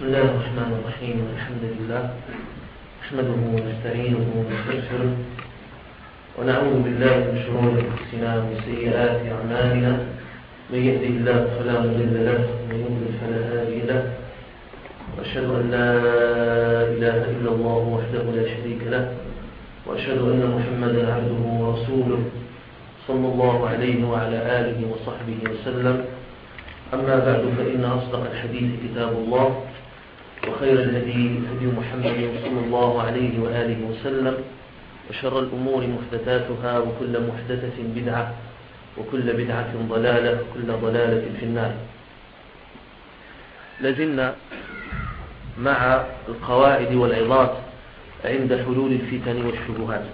بسم الله الرحمن الرحيم الحمد لله نحمده ونستعينه ونستغفره ونعوذ بالله من شرور أنفسنا ومن سيئات أعمالنا. من يهده الله فلا مضل له ومن يضلل فلا هادي له. وأشهد أن لا إله إلا الله وحده لا شريك له وأشهد أن محمدا عبده ورسوله صلى الله عليه وعلى آله وصحبه وسلم. أما بعد فإن أصدق الحديث كتاب الله. وخير الهدي هدي محمد صلى الله عليه وآله وسلم وشر الأمور محدثاتها وكل محدثة بدعة وكل بدعة ضلالة وكل ضلالة في النار. لازلنا مع القواعد والعظات عند حلول الفتن والشبهات.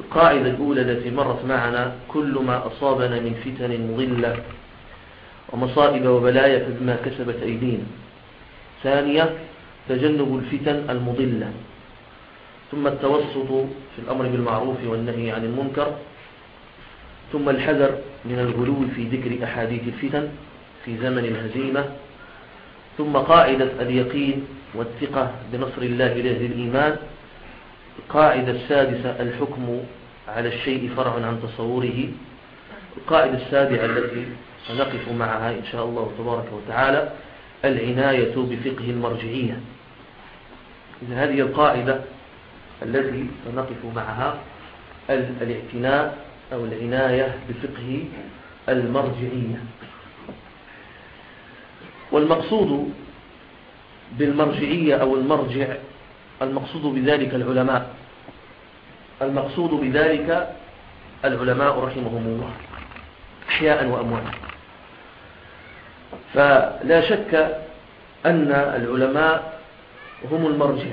القاعدة الأولى التي مرت معنا كل ما أصابنا من فتن مضلة ومصائب وبلايا فبما كسبت أيدينا. ثانية تجنب الفتن المضلة. ثم التوسط في الأمر بالمعروف والنهي عن المنكر. ثم الحذر من الغلو في ذكر أحاديث الفتن في زمن الهزيمة. ثم قاعدة اليقين والثقة بنصر الله لأهل الإيمان. القاعدة السادسة الحكم على الشيء فرع عن تصوره. القاعدة السابعة التي سنقف معها إن شاء الله تبارك وتعالى العناية بفقه المرجعية إذا هذه القاعدة التي سنقف معها الاعتناء أو العناية بفقه المرجعية والمقصود بالمرجعية أو المرجع المقصود بذلك العلماء. المقصود بذلك العلماء رحمهم الله. أحياء وأمواتا. فلا شك أن العلماء هم المرجع.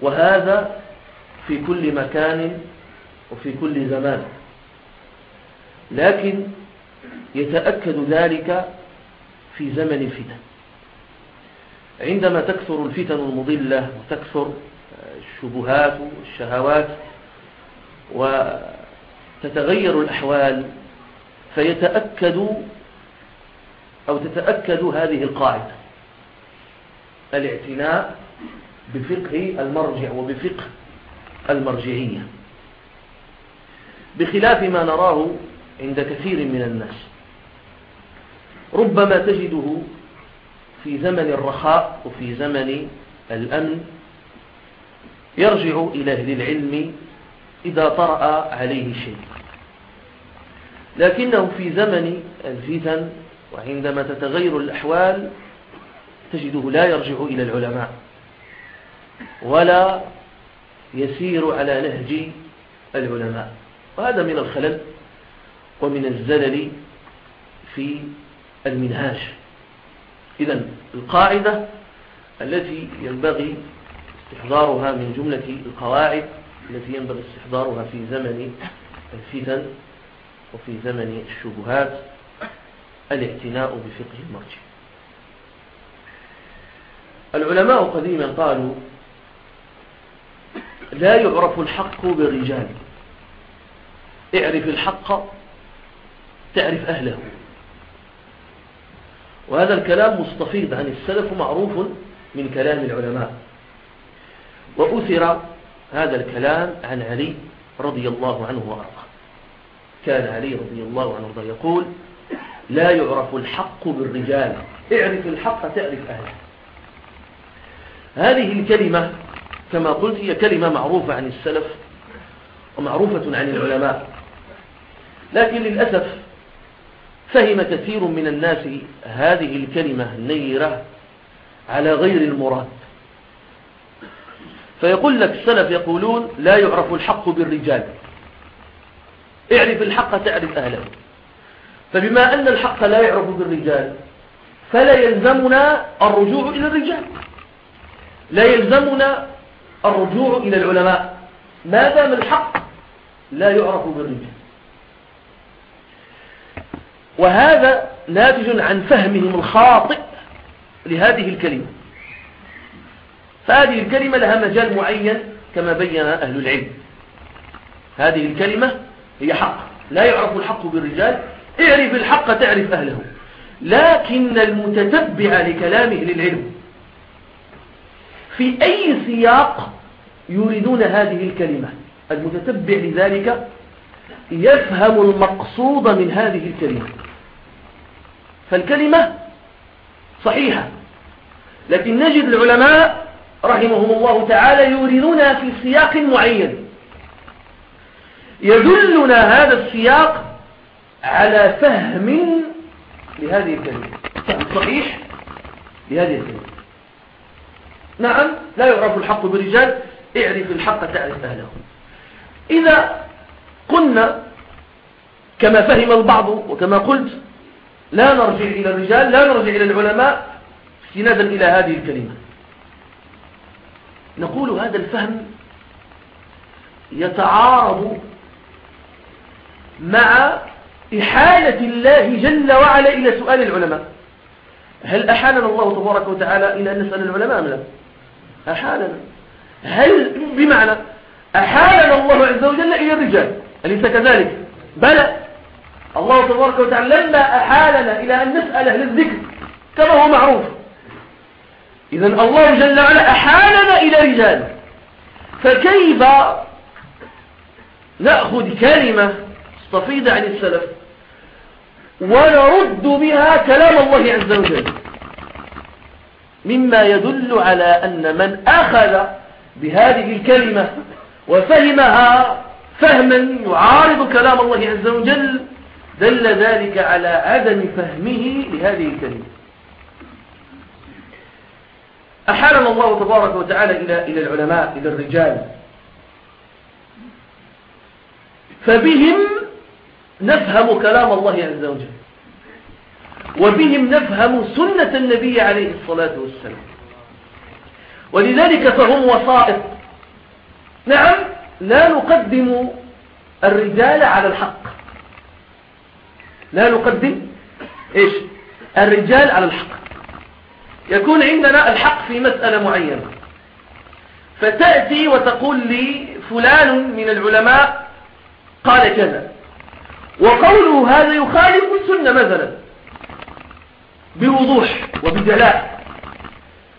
وهذا في كل مكان وفي كل زمان. لكن يتأكد ذلك في زمن الفتن. عندما تكثر الفتن المضلة وتكثر الشبهات والشهوات وتتغير الأحوال فيتأكد أو تتأكد هذه القاعدة. الاعتناء بفقه المرجع وبفقه المرجعية. بخلاف ما نراه عند كثير من الناس. ربما تجده في زمن الرخاء وفي زمن الأمن يرجع إلى أهل العلم إذا طرأ عليه شيء. لكنه في زمن الفتن وعندما تتغير الأحوال تجده لا يرجع إلى العلماء ولا يسير على نهج العلماء وهذا من الخلل ومن الزلل في المنهاج. إذا القاعدة التي ينبغي استحضارها من جملة القواعد التي ينبغي استحضارها في زمن الفتن وفي زمن الشبهات الاعتناء بفقه المرجع. العلماء قديما قالوا لا يعرف الحق بالرجال. اعرف الحق تعرف أهله. وهذا الكلام مستفيض عن السلف معروف من كلام العلماء. وأثر هذا الكلام عن علي رضي الله عنه وأرضاه. كان علي رضي الله عنه وأرضاه يقول لا يعرف الحق بالرجال. اعرف الحق تعرف أهله. هذه الكلمة كما قلت هي كلمة معروفة عن السلف ومعروفة عن العلماء. لكن للأسف فهم كثير من الناس هذه الكلمة النيرة على غير المراد. فيقول لك السلف يقولون لا يعرف الحق بالرجال. اعرف الحق تعرف أهله. فبما أن الحق لا يعرف بالرجال فلا يلزمنا الرجوع إلى الرجال. لا يلزمنا الرجوع إلى العلماء. ما دام الحق لا يعرف بالرجال. وهذا ناتج عن فهمهم الخاطئ لهذه الكلمة. فهذه الكلمة لها مجال معين كما بين أهل العلم. هذه الكلمة هي حق. لا يعرف الحق بالرجال اعرف الحق تعرف أهله. لكن المتتبع لكلامه للعلم. في أي سياق يريدون هذه الكلمة؟ المتتبع لذلك يفهم المقصود من هذه الكلمة. فالكلمة صحيحة لكن نجد العلماء رحمهم الله تعالى يريدونها في سياق معين. يدلنا هذا السياق على فهم لهذه الكلمة. فهم صحيح لهذه الكلمة. نعم لا يعرف الحق بالرجال اعرف الحق تعرف أهله. إذا قلنا كما فهم البعض وكما قلت لا نرجع إلى الرجال لا نرجع إلى العلماء استنادا إلى هذه الكلمة. نقول هذا الفهم يتعارض مع إحالة الله جل وعلا إلى سؤال العلماء. هل أحالنا الله تبارك وتعالى إلى أن نسأل العلماء أم لا؟ أحالنا. هل بمعنى أحالنا الله عز وجل إلى الرجال؟ أليس كذلك؟ بلى. الله تبارك وتعالى لما أحالنا إلى أن نسأل أهل الذكر كما هو معروف. إذا الله جل وعلا أحالنا إلى رجال. فكيف نأخذ كلمة استفيد عن السلف ونرد بها كلام الله عز وجل. مما يدل على أن من أخذ بهذه الكلمة وفهمها فهما يعارض كلام الله عز وجل دل ذلك على عدم فهمه لهذه الكلمة. أحالنا الله تبارك وتعالى إلى إلى العلماء إلى الرجال. فبهم نفهم كلام الله عز وجل. وبهم نفهم سنة النبي عليه الصلاة والسلام. ولذلك فهم وسائط نعم لا نقدم الرجال على الحق. لا نقدم إيش؟ الرجال على الحق. يكون عندنا الحق في مسألة معينة. فتأتي وتقول لي فلان من العلماء قال كذا. وقوله هذا يخالف السنة مثلا بوضوح وبدلاء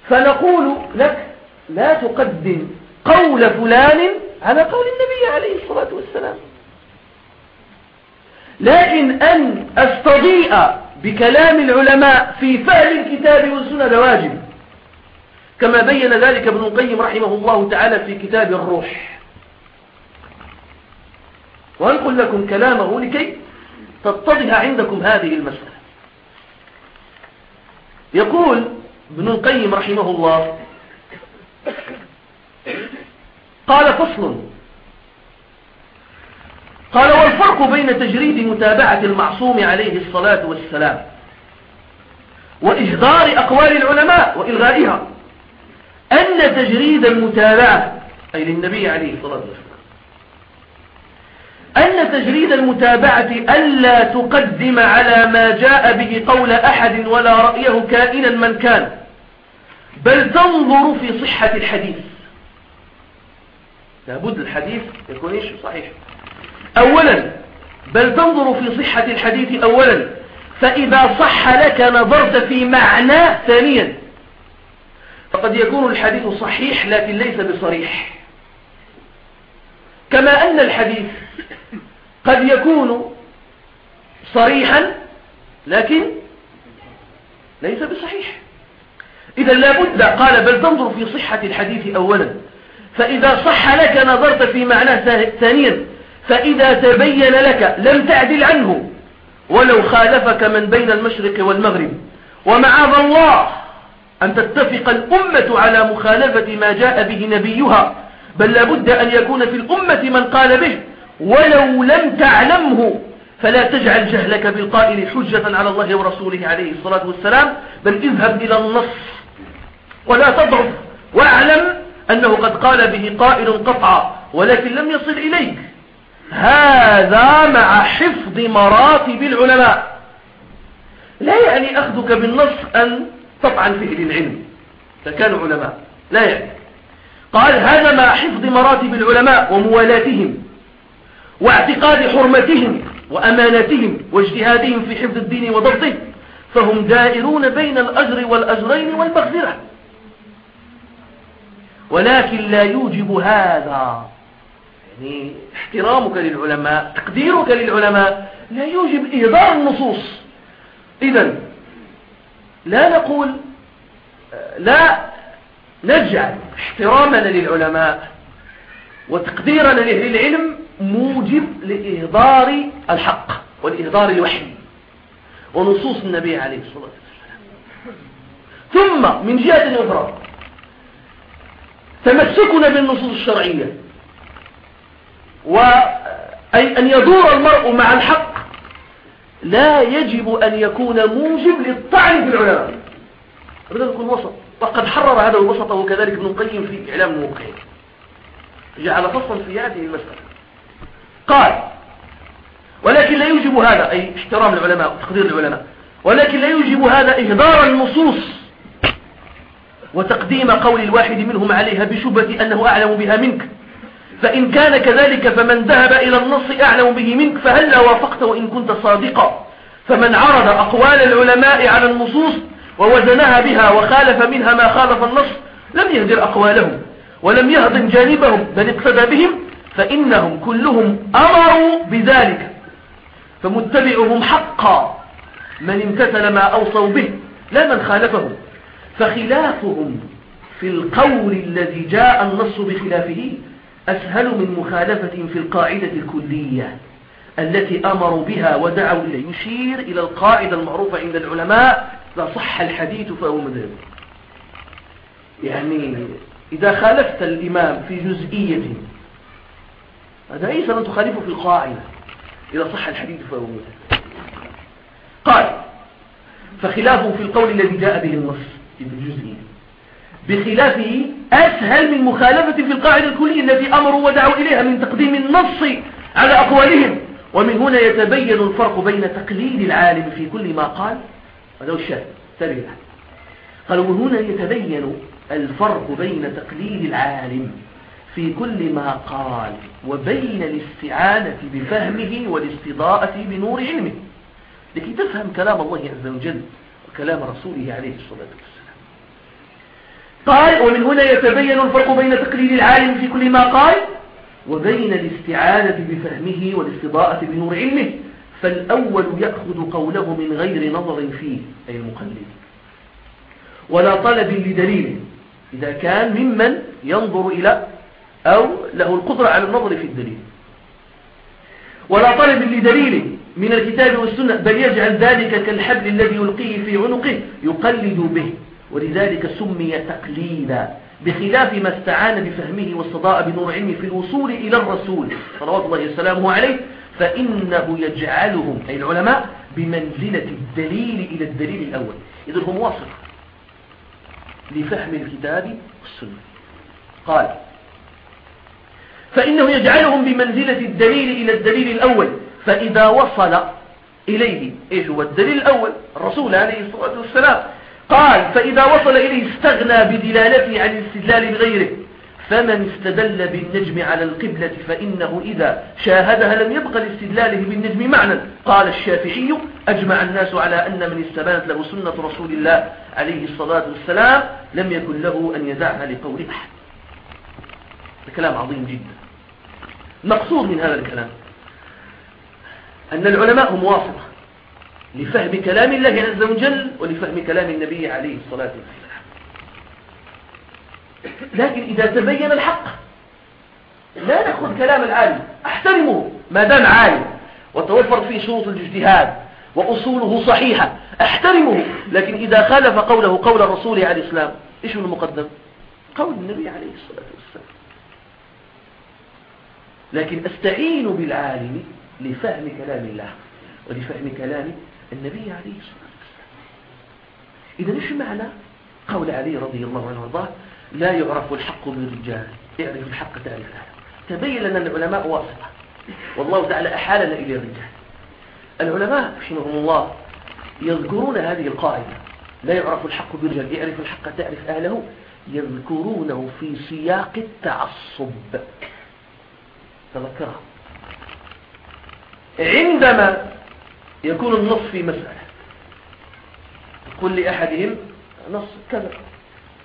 فنقول لك لا تقدم قول فلان على قول النبي عليه الصلاة والسلام. لكن أن أستضيء بكلام العلماء في فهم الكتاب والسنة واجب. كما بين ذلك ابن القيم رحمه الله تعالى في كتاب الروح. وأنقل لكم كلامه لكي تتضح عندكم هذه المسألة. يقول ابن القيم رحمه الله قال فصل. قال والفرق بين تجريد متابعة المعصوم عليه الصلاة والسلام وإهدار أقوال العلماء وإلغائها أن تجريد المتابعة أي للنبي عليه الصلاة والسلام. أن تجريد المتابعة ألا تقدم على ما جاء به قول أحد ولا رأيه كائنا من كان. بل تنظر في صحة الحديث. لابد الحديث يكون إيش؟ صحيح. أولا بل تنظر في صحة الحديث أولا. فإذا صح لك نظرت في معناه ثانيا. فقد يكون الحديث صحيح لكن ليس بصريح. كما أن الحديث قد يكون صريحا لكن ليس بصحيح. إذا لابد قال بل تنظر في صحة الحديث أولا. فإذا صح لك نظرت في معناه ثانيا فإذا تبين لك لم تعدل عنه ولو خالفك من بين المشرق والمغرب. ومعاذ الله أن تتفق الأمة على مخالفة ما جاء به نبيها. بل لابد أن يكون في الأمة من قال به. ولو لم تعلمه فلا تجعل جهلك بالقائل حجة على الله ورسوله عليه الصلاة والسلام بل اذهب إلى النص ولا تضعف واعلم أنه قد قال به قائل قطعا ولكن لم يصل إليك. هذا مع حفظ مراتب العلماء. لا يعني أخذك بالنص أن تطعن في أهل العلم. فكانوا علماء. لا يعني. قال هذا مع حفظ مراتب العلماء وموالاتهم. واعتقاد حرمتهم وأمانتهم واجتهادهم في حفظ الدين وضبطه فهم دائرون بين الأجر والأجرين والمغفرة. ولكن لا يوجب هذا. يعني احترامك للعلماء تقديرك للعلماء لا يوجب إهدار النصوص. إذا لا نقول لا نجعل احترامنا للعلماء وتقديرنا لأهل العلم موجب لإهدار الحق والإهدار الوحي ونصوص النبي عليه الصلاة والسلام. ثم من جهة أخرى تمسكنا بالنصوص الشرعية وأي أن يدور المرء مع الحق لا يجب أن يكون موجب للطعن في العلماء. بدأ يكون وسط وقد حرر هذا الوسط وكذلك ابن القيم في إعلام الموقعين جعل فصلا في هذه المسألة. قال. ولكن لا يوجب هذا أي احترام العلماء وتقدير العلماء ولكن لا يوجب هذا إهدار النصوص وتقديم قول الواحد منهم عليها بشبة أنه أعلم بها منك. فإن كان كذلك فمن ذهب إلى النص أعلم به منك فهل وافقت وإن كنت صادقا؟ فمن عرض أقوال العلماء على النصوص ووزنها بها وخالف منها ما خالف النص لم يهدر أقوالهم ولم يهضم جانبهم بل اقتدى بهم فإنهم كلهم أمروا بذلك فمتبعهم حقا. من امتثل ما أوصوا به لا من خالفهم فخلافهم في القول الذي جاء النص بخلافه أسهل من مخالفة في القاعدة الكلية التي أمروا بها ودعوا إليه يشير إلى القاعدة المعروفة عند العلماء لا صح الحديث فهو مذهب. يعني إذا خالفت الإمام في جزئية هذا ليس أن تخالفه في القاعدة. إذا صح الحديث فهو مذهب قال فخلافه في القول الذي جاء به النص في الجزئية بخلافه أسهل من مخالفة في القاعدة الكلية التي أمروا ودعوا إليها من تقديم النص على أقوالهم. ومن هنا يتبين الفرق بين تقليد العالم في كل ما قال. هذا هو الشاهد. قالوا هنا يتبين الفرق بين تقليد العالم في كل ما قال وبين الاستعانة بفهمه والاستضاءة بنور علمه. لكي تفهم كلام الله عز وجل وكلام رسوله عليه الصلاة والسلام. قال ومن هنا يتبين الفرق بين تقليد العالم في كل ما قال وبين الاستعانة بفهمه والاستضاءة بنور علمه. فالأول يأخذ قوله من غير نظر فيه أي المقلد. ولا طلب لدليل إذا كان ممن ينظر إلى أو له القدرة على النظر في الدليل. ولا طلب لدليل من الكتاب والسنة بل يجعل ذلك كالحبل الذي يلقيه في عنقه يقلد به. ولذلك سمي تقليدا بخلاف ما استعان بفهمه والصداء بنور علمه في الوصول إلى الرسول صلوات الله وسلامه عليه فإنه يجعلهم أي العلماء بمنزلة الدليل إلى الدليل الأول. إذن هم واصل لفهم الكتاب والسنة. قال فإنه يجعلهم بمنزلة الدليل إلى الدليل الأول. فإذا وصل إليه إيش هو الدليل الأول؟ الرسول عليه الصلاة والسلام قال فإذا وصل إليه استغنى بدلالته عن الاستدلال بغيره فمن استدل بالنجم على القبلة فإنه إذا شاهدها لم يبقى لاستدلاله بالنجم معنى. قال الشافعي أجمع الناس على أن من استبانت له سنة رسول الله عليه الصلاة والسلام لم يكن له أن يدعها لقول أحد. كلام عظيم جدا. المقصود من هذا الكلام. أن العلماء هم واسطة لفهم كلام الله عز وجل ولفهم كلام النبي عليه الصلاة والسلام. لكن إذا تبين الحق لا نأخذ كلام العالم. أحترمه ما دام عالم وتوفر فيه شروط الاجتهاد وأصوله صحيحة. أحترمه لكن إذا خالف قوله قول الرسول عليه السلام إيش المقدم؟ قول النبي عليه الصلاة والسلام. لكن أستعين بالعالم لفهم كلام الله ولفهم كلام النبي عليه الصلاة والسلام. إذا إيش معنى قول علي رضي الله عنه وأرضاه؟ لا يعرف الحق بالرجال اعرف الحق تعرفه تبين لنا العلماء واسطة والله تعالى أحالنا إلى الرجال. العلماء رحمهم الله يذكرون هذه القاعدة. لا يعرف الحق بالرجال اعرف الحق تعرف أهله يذكرونه في سياق التعصب. تذكرها. عندما يكون النص في مسألة قل لأحدهم نص كذا.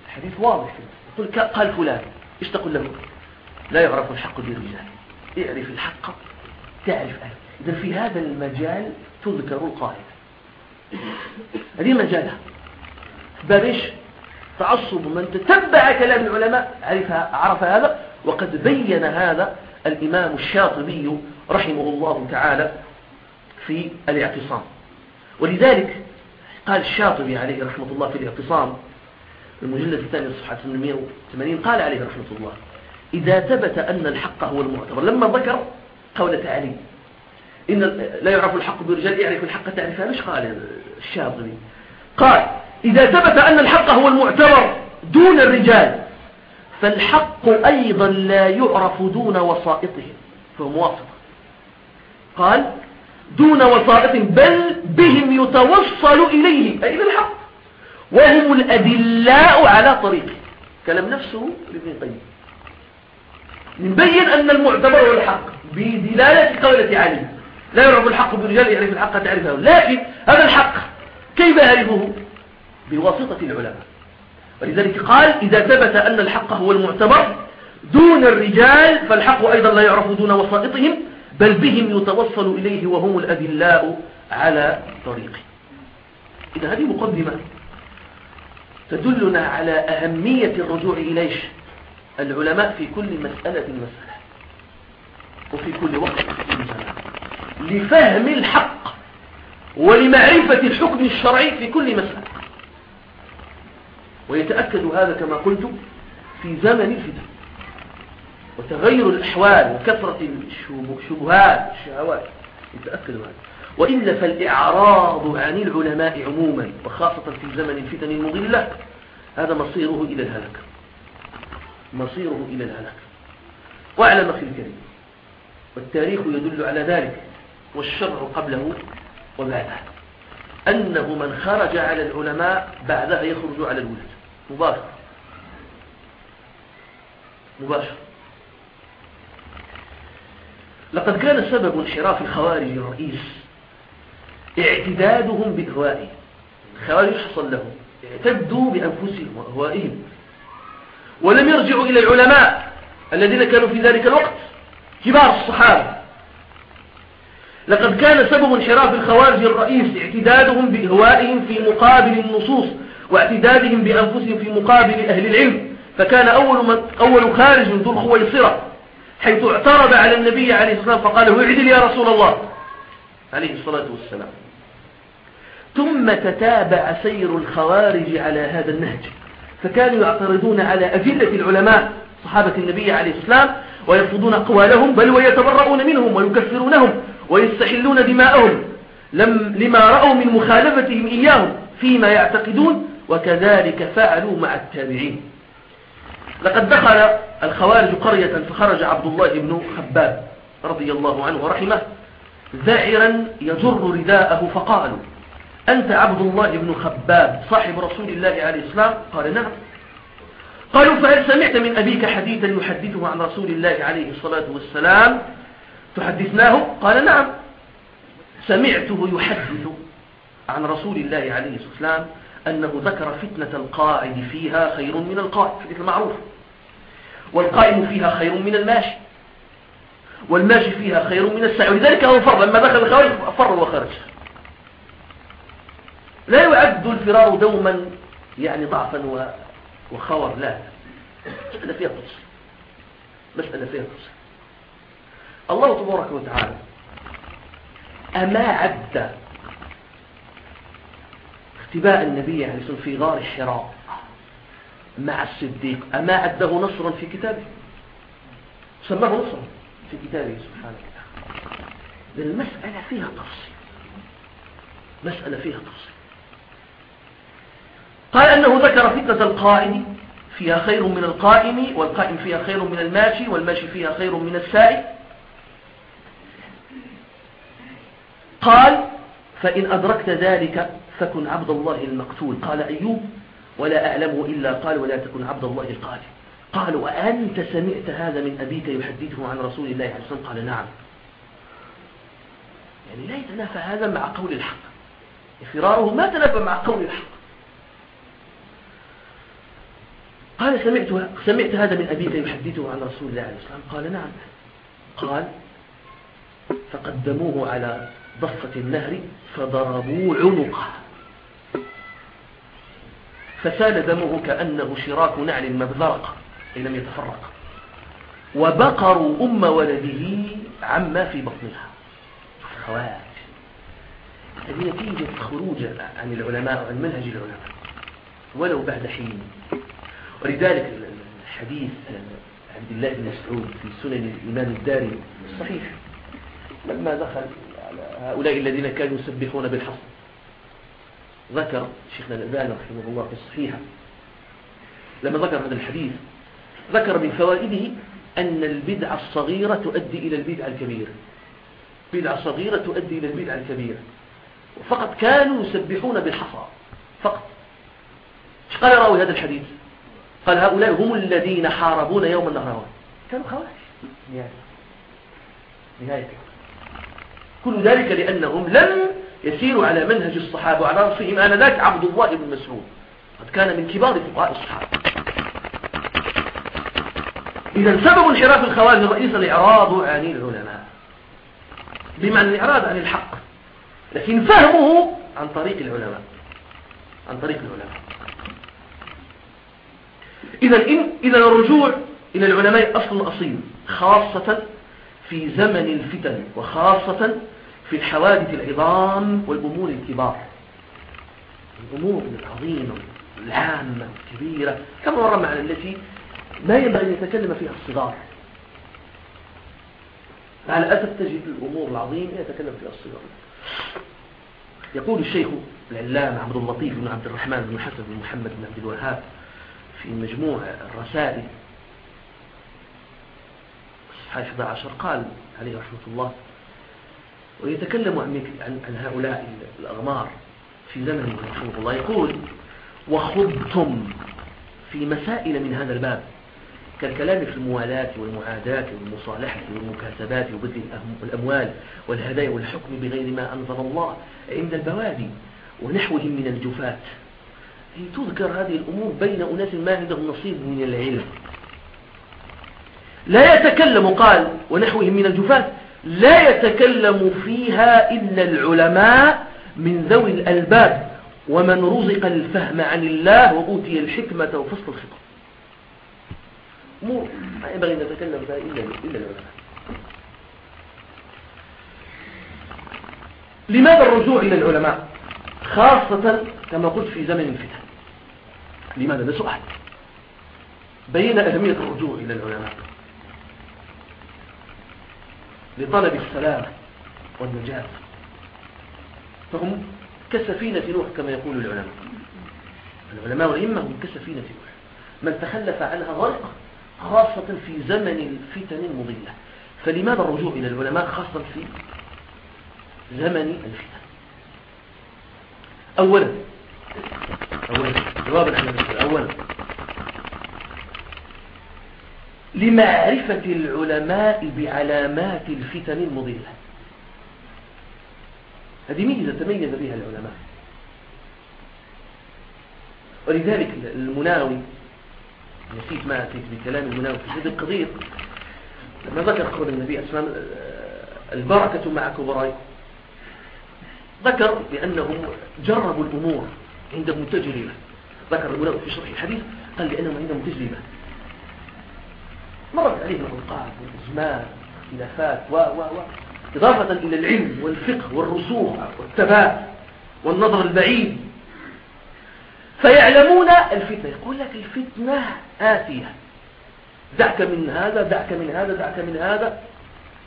الحديث واضح قل قال فلان إيش تقول له؟ لا يعرف الحق بالرجال. اعرف الحق تعرف أهل إذا في هذا المجال تذكر القاعدة. هذه مجالها. باب إيش؟ تعصب من تتبع كلام العلماء عرف, عرف هذا وقد بين هذا الإمام الشاطبي رحمه الله تعالى في الاعتصام. ولذلك قال الشاطبي عليه رحمة الله في الاعتصام المجلد الثاني صفحة 880 قال عليه رحمة الله إذا ثبت أن الحق هو المعتبر. لما ذكر قول تعالي إن لا يعرف الحق بالرجال يعرف الحق تعرفها مش قال الشاطبي؟ قال إذا ثبت أن الحق هو المعتبر دون الرجال فالحق أيضا لا يعرف دون وسائطه. فهو موافق. قال دون وسائط بل بهم يتوصل إليه أي إلى الحق وهم الأدلاء على طريقه. كلام نفسه لابن القيم. نبين أن المعتبر هو الحق بدلالة قولة علي. لا يعرف الحق بالرجال يعرف الحق تعرفه. لكن هذا الحق كيف يعرفه؟ بواسطة العلماء. ولذلك قال إذا ثبت أن الحق هو المعتبر دون الرجال فالحق أيضا لا يعرف دون وسائطهم بل بهم يتوصل إليه وهم الأدلاء على طريقه. إذا هذه مقدمة تدلنا على أهمية الرجوع إليش العلماء في كل مسألة مسألة وفي كل وقت لفهم الحق ولمعرفة الحكم الشرعي في كل مسألة. ويتأكد هذا كما قلت في زمن الفتن وتغير الأحوال وكثرة الشبهات الشهوات. يتأكد هذا. وإلا فالإعراض عن العلماء عموما وخاصة في زمن الفتن المضلة هذا مصيره إلى الهلاك. مصيره إلى الهلاك. واعلم أخي الكريم والتاريخ يدل على ذلك والشرع قبله وبعده. أنه من خرج على العلماء بعدها يخرج على الولد. مباشر. مباشر. لقد كان سبب انحراف الخوارج الرئيس اعتدادهم بإهوائهم الخوارج حصل لهم. اعتدوا بأنفسهم وأهوائهم ولم يرجعوا إلى العلماء الذين كانوا في ذلك الوقت. كبار الصحابة. لقد كان سبب انحراف الخوارج الرئيس اعتدادهم بإهوائهم في مقابل النصوص واعتدادهم بأنفسهم في مقابل أهل العلم فكان أول, من أول خارج ذو الخويصرة حيث اعترض على النبي عليه الصلاة والسلام فقال اعدل يا رسول الله عليه الصلاة والسلام. ثم تتابع سير الخوارج على هذا النهج فكانوا يعترضون على أدلة العلماء صحابة النبي عليه السلام ويرفضون أقوالهم بل ويتبرؤون منهم ويكفرونهم. ويستحلون دماءهم لم لما رأوا من مخالفتهم إياهم فيما يعتقدون وكذلك فعلوا مع التابعين. لقد دخل الخوارج قرية فخرج عبد الله بن خباب رضي الله عنه ورحمه ذعرا يجر رداءه فقالوا أنت عبد الله بن خباب صاحب رسول الله عليه السلام؟ قال نعم. قالوا فهل سمعت من أبيك حديثا يحدثه عن رسول الله عليه الصلاة والسلام؟ تحدثناه؟ قال نعم. سمعته يحدث عن رسول الله عليه الصلاة والسلام أنه ذكر فتنة القاعد فيها خير من القائد فتنة المعروف. والقائم فيها خير من الماشي. والماشي فيها خير من السعي. ولذلك هو فر لما دخل الخارج فر وخرج. لا يعد الفرار دوما يعني ضعفا وخور لا. مسألة فيها قصر مسألة فيها قصر الله تبارك وتعالى أما عد اختباء النبي عليه الصلاة في غار حراء مع الصديق أما عده نصرا في كتابه؟ سماه نصرا في كتابه سبحانه وتعالى. المسألة فيها تفصيل. مسألة فيها تفصيل. قال أنه ذكر فتنة القائم فيها خير من القائم والقائم فيها خير من الماشي والماشي فيها خير من السائل. قال فإن أدركت ذلك فكن عبد الله المقتول. قال أيوب ولا أعلم إلا قال ولا تكن عبد الله القاتل قال وأنت سمعت هذا من أبيك يحدثه عن رسول الله عليه وسلم؟ قال نعم. يعني لا يتنافى هذا مع قول الحق. فراره ما تنافى مع قول الحق. قال سمعت, سمعت هذا من أبيك يحدثه عن رسول الله عليه وسلم؟ قال نعم. قال فقدموه على ضفة النهر فضربوا عنقه. فسال دمه كأنه شراك نعل مبذرق أي لم يتفرق. وبقروا أم ولده عما في بطنها. خوارج هذه نتيجة خروج عن العلماء وعن منهج العلماء. ولو بعد حين. ولذلك الحديث عبد الله بن مسعود في سنن الإمام الداري الصحيح لما دخل هؤلاء الذين كانوا يسبحون بالحصر ذكر شيخنا الألباني رحمه الله في الصحيحة لما ذكر هذا الحديث ذكر من فوائده أن البدعة الصغيرة تؤدي إلى البدعة الكبيرة بدعة صغيرة تؤدي إلى البدعة الكبيرة فقط كانوا يسبحون بالحصى فقط. قال راوي هذا الحديث؟ قال هؤلاء هم الذين حاربون يوم النهروان كانوا خوارج نهاية. نهاية كل ذلك لأنهم لم يسيروا على منهج الصحابة وعلى رأسهم آنذاك عبد الله بن مسعود. قد كان من كبار فقهاء الصحابة. إذا سبب انحراف الخوارج الرئيس الإعراض عن العلماء. بمعنى الإعراض عن الحق. لكن فهمه عن طريق العلماء. عن طريق العلماء. إذا إن إذا الرجوع إلى العلماء أصل أصيل. خاصة في زمن الفتن. وخاصة في الحوادث العظام والأمور الكبار. الأمور العظيمة العامة الكبيرة كما مر معنا التي ما ينبغي أن يتكلم فيها الصغار. مع الأسف تجد الأمور العظيمة يتكلم فيها الصغار. يقول الشيخ العلام عبد اللطيف بن عبد الرحمن بن حسن بن محمد بن عبد الوهاب في مجموع الرسائل صفحة 11 قال عليه رحمة الله ويتكلم عن عن هؤلاء الأغمار في زمن رحمه الله. يقول وخضتم في مسائل من هذا الباب كالكلام في الموالاة والمعاداة والمصالحة والمكاتبات وبذل الأموال والهدايا والحكم بغير ما أنزل الله عند البوادي ونحوهم من الجفات تذكر هذه الأمور بين أناس ما عندهم نصيب من العلم. لا يتكلم قال ونحوهم من الجفات لا يتكلم فيها إلا العلماء من ذوي الألباب ومن رزق الفهم عن الله وأوتي الحكمة وفصل الخطاب. مو ما ينبغي أن نتكلم فيها إلا إلا العلماء. لماذا الرجوع إلى العلماء؟ خاصة كما قلت في زمن الفتن. لماذا؟ ده سؤال بين أهمية الرجوع إلى العلماء. لطلب السلامة والنجاة. فهم كسفينة نوح كما يقول العلماء. العلماء والإمة هم كسفينة نوح. من تخلف عنها غرق خاصة في زمن الفتن المضلة. فلماذا الرجوع إلى العلماء خاصة في زمن الفتن؟ أولا أولا جوابا عن أولا لمعرفة العلماء بعلامات الفتن المضلة. هذه ميزة تميز بها العلماء. ولذلك المناوي نسيت ما أتيت بكلام المناوي في زيد القضير لما ذكر قول النبي أسلام البركة مع كبرائي ذكر بأنهم جربوا الأمور عندهم تجربة ذكر المناوي في شرح الحديث قال لأنهم عندهم تجربة مرت عليهم الأوقات والأزمان واختلافات و و و إضافة إلى العلم والفقه والرسوخ والثبات والنظر البعيد. فيعلمون الفتنة. يقول لك الفتنة آتية. دعك من هذا دعك من هذا دعك من هذا.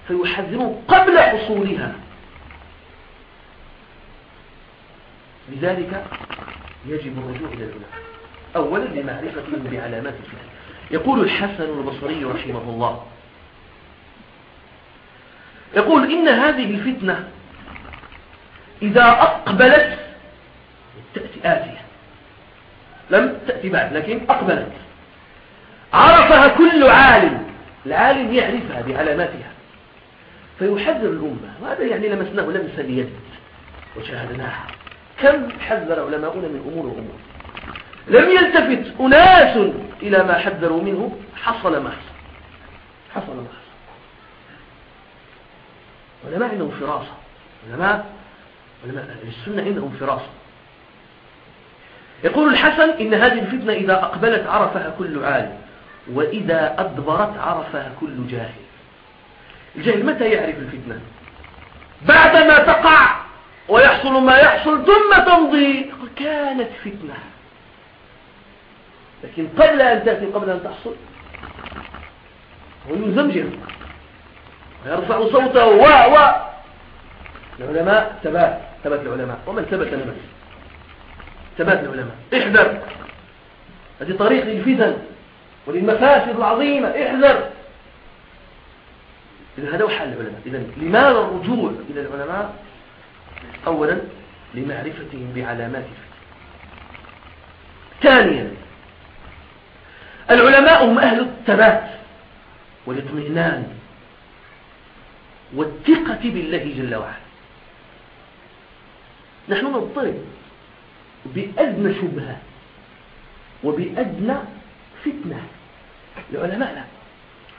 فيحذرون قبل حصولها. لذلك يجب الرجوع إلى العلماء أولا لمعرفتهم بعلامات الفتن يقول الحسن البصري رحمه الله. يقول إن هذه الفتنة إذا أقبلت تأتي آتية. لم تأتي بعد لكن أقبلت. عرفها كل عالم. العالم يعرفها بعلاماتها. فيحذر الأمة. وهذا يعني لمسناه لمس اليد وشاهدناها. كم حذر علماؤنا من أمور وأمور. لم يلتفت أناس إلى ما حذروا منه حصل ما حصل. حصل ما حصل. علماء عندهم فراسة. علماء علماء السنة عندهم فراسة. يقول الحسن إن هذه الفتنة إذا أقبلت عرفها كل عالم وإذا أدبرت عرفها كل جاهل. الجاهل متى يعرف الفتنة؟ بعدما تقع ويحصل ما يحصل ثم تمضي. كانت فتنة. لكن قبل أن تأتي قبل أن تحصل. هو يزمجر. ويرفع صوته و و. العلماء ثبات. ثبت العلماء. ومن ثبت نبت ثبات العلماء. احذر. هذه طريق للفتن. وللمفاسد العظيمة. احذر. إذا هذا هو حال العلماء. إذا لماذا الرجوع إلى العلماء؟ أولا لمعرفتهم بعلامات الفتن. ثانيا العلماء هم أهل الثبات والاطمئنان والثقة بالله جل وعلا. نحن نضطرب بأدنى شبهة وبأدنى فتنة. العلماء لا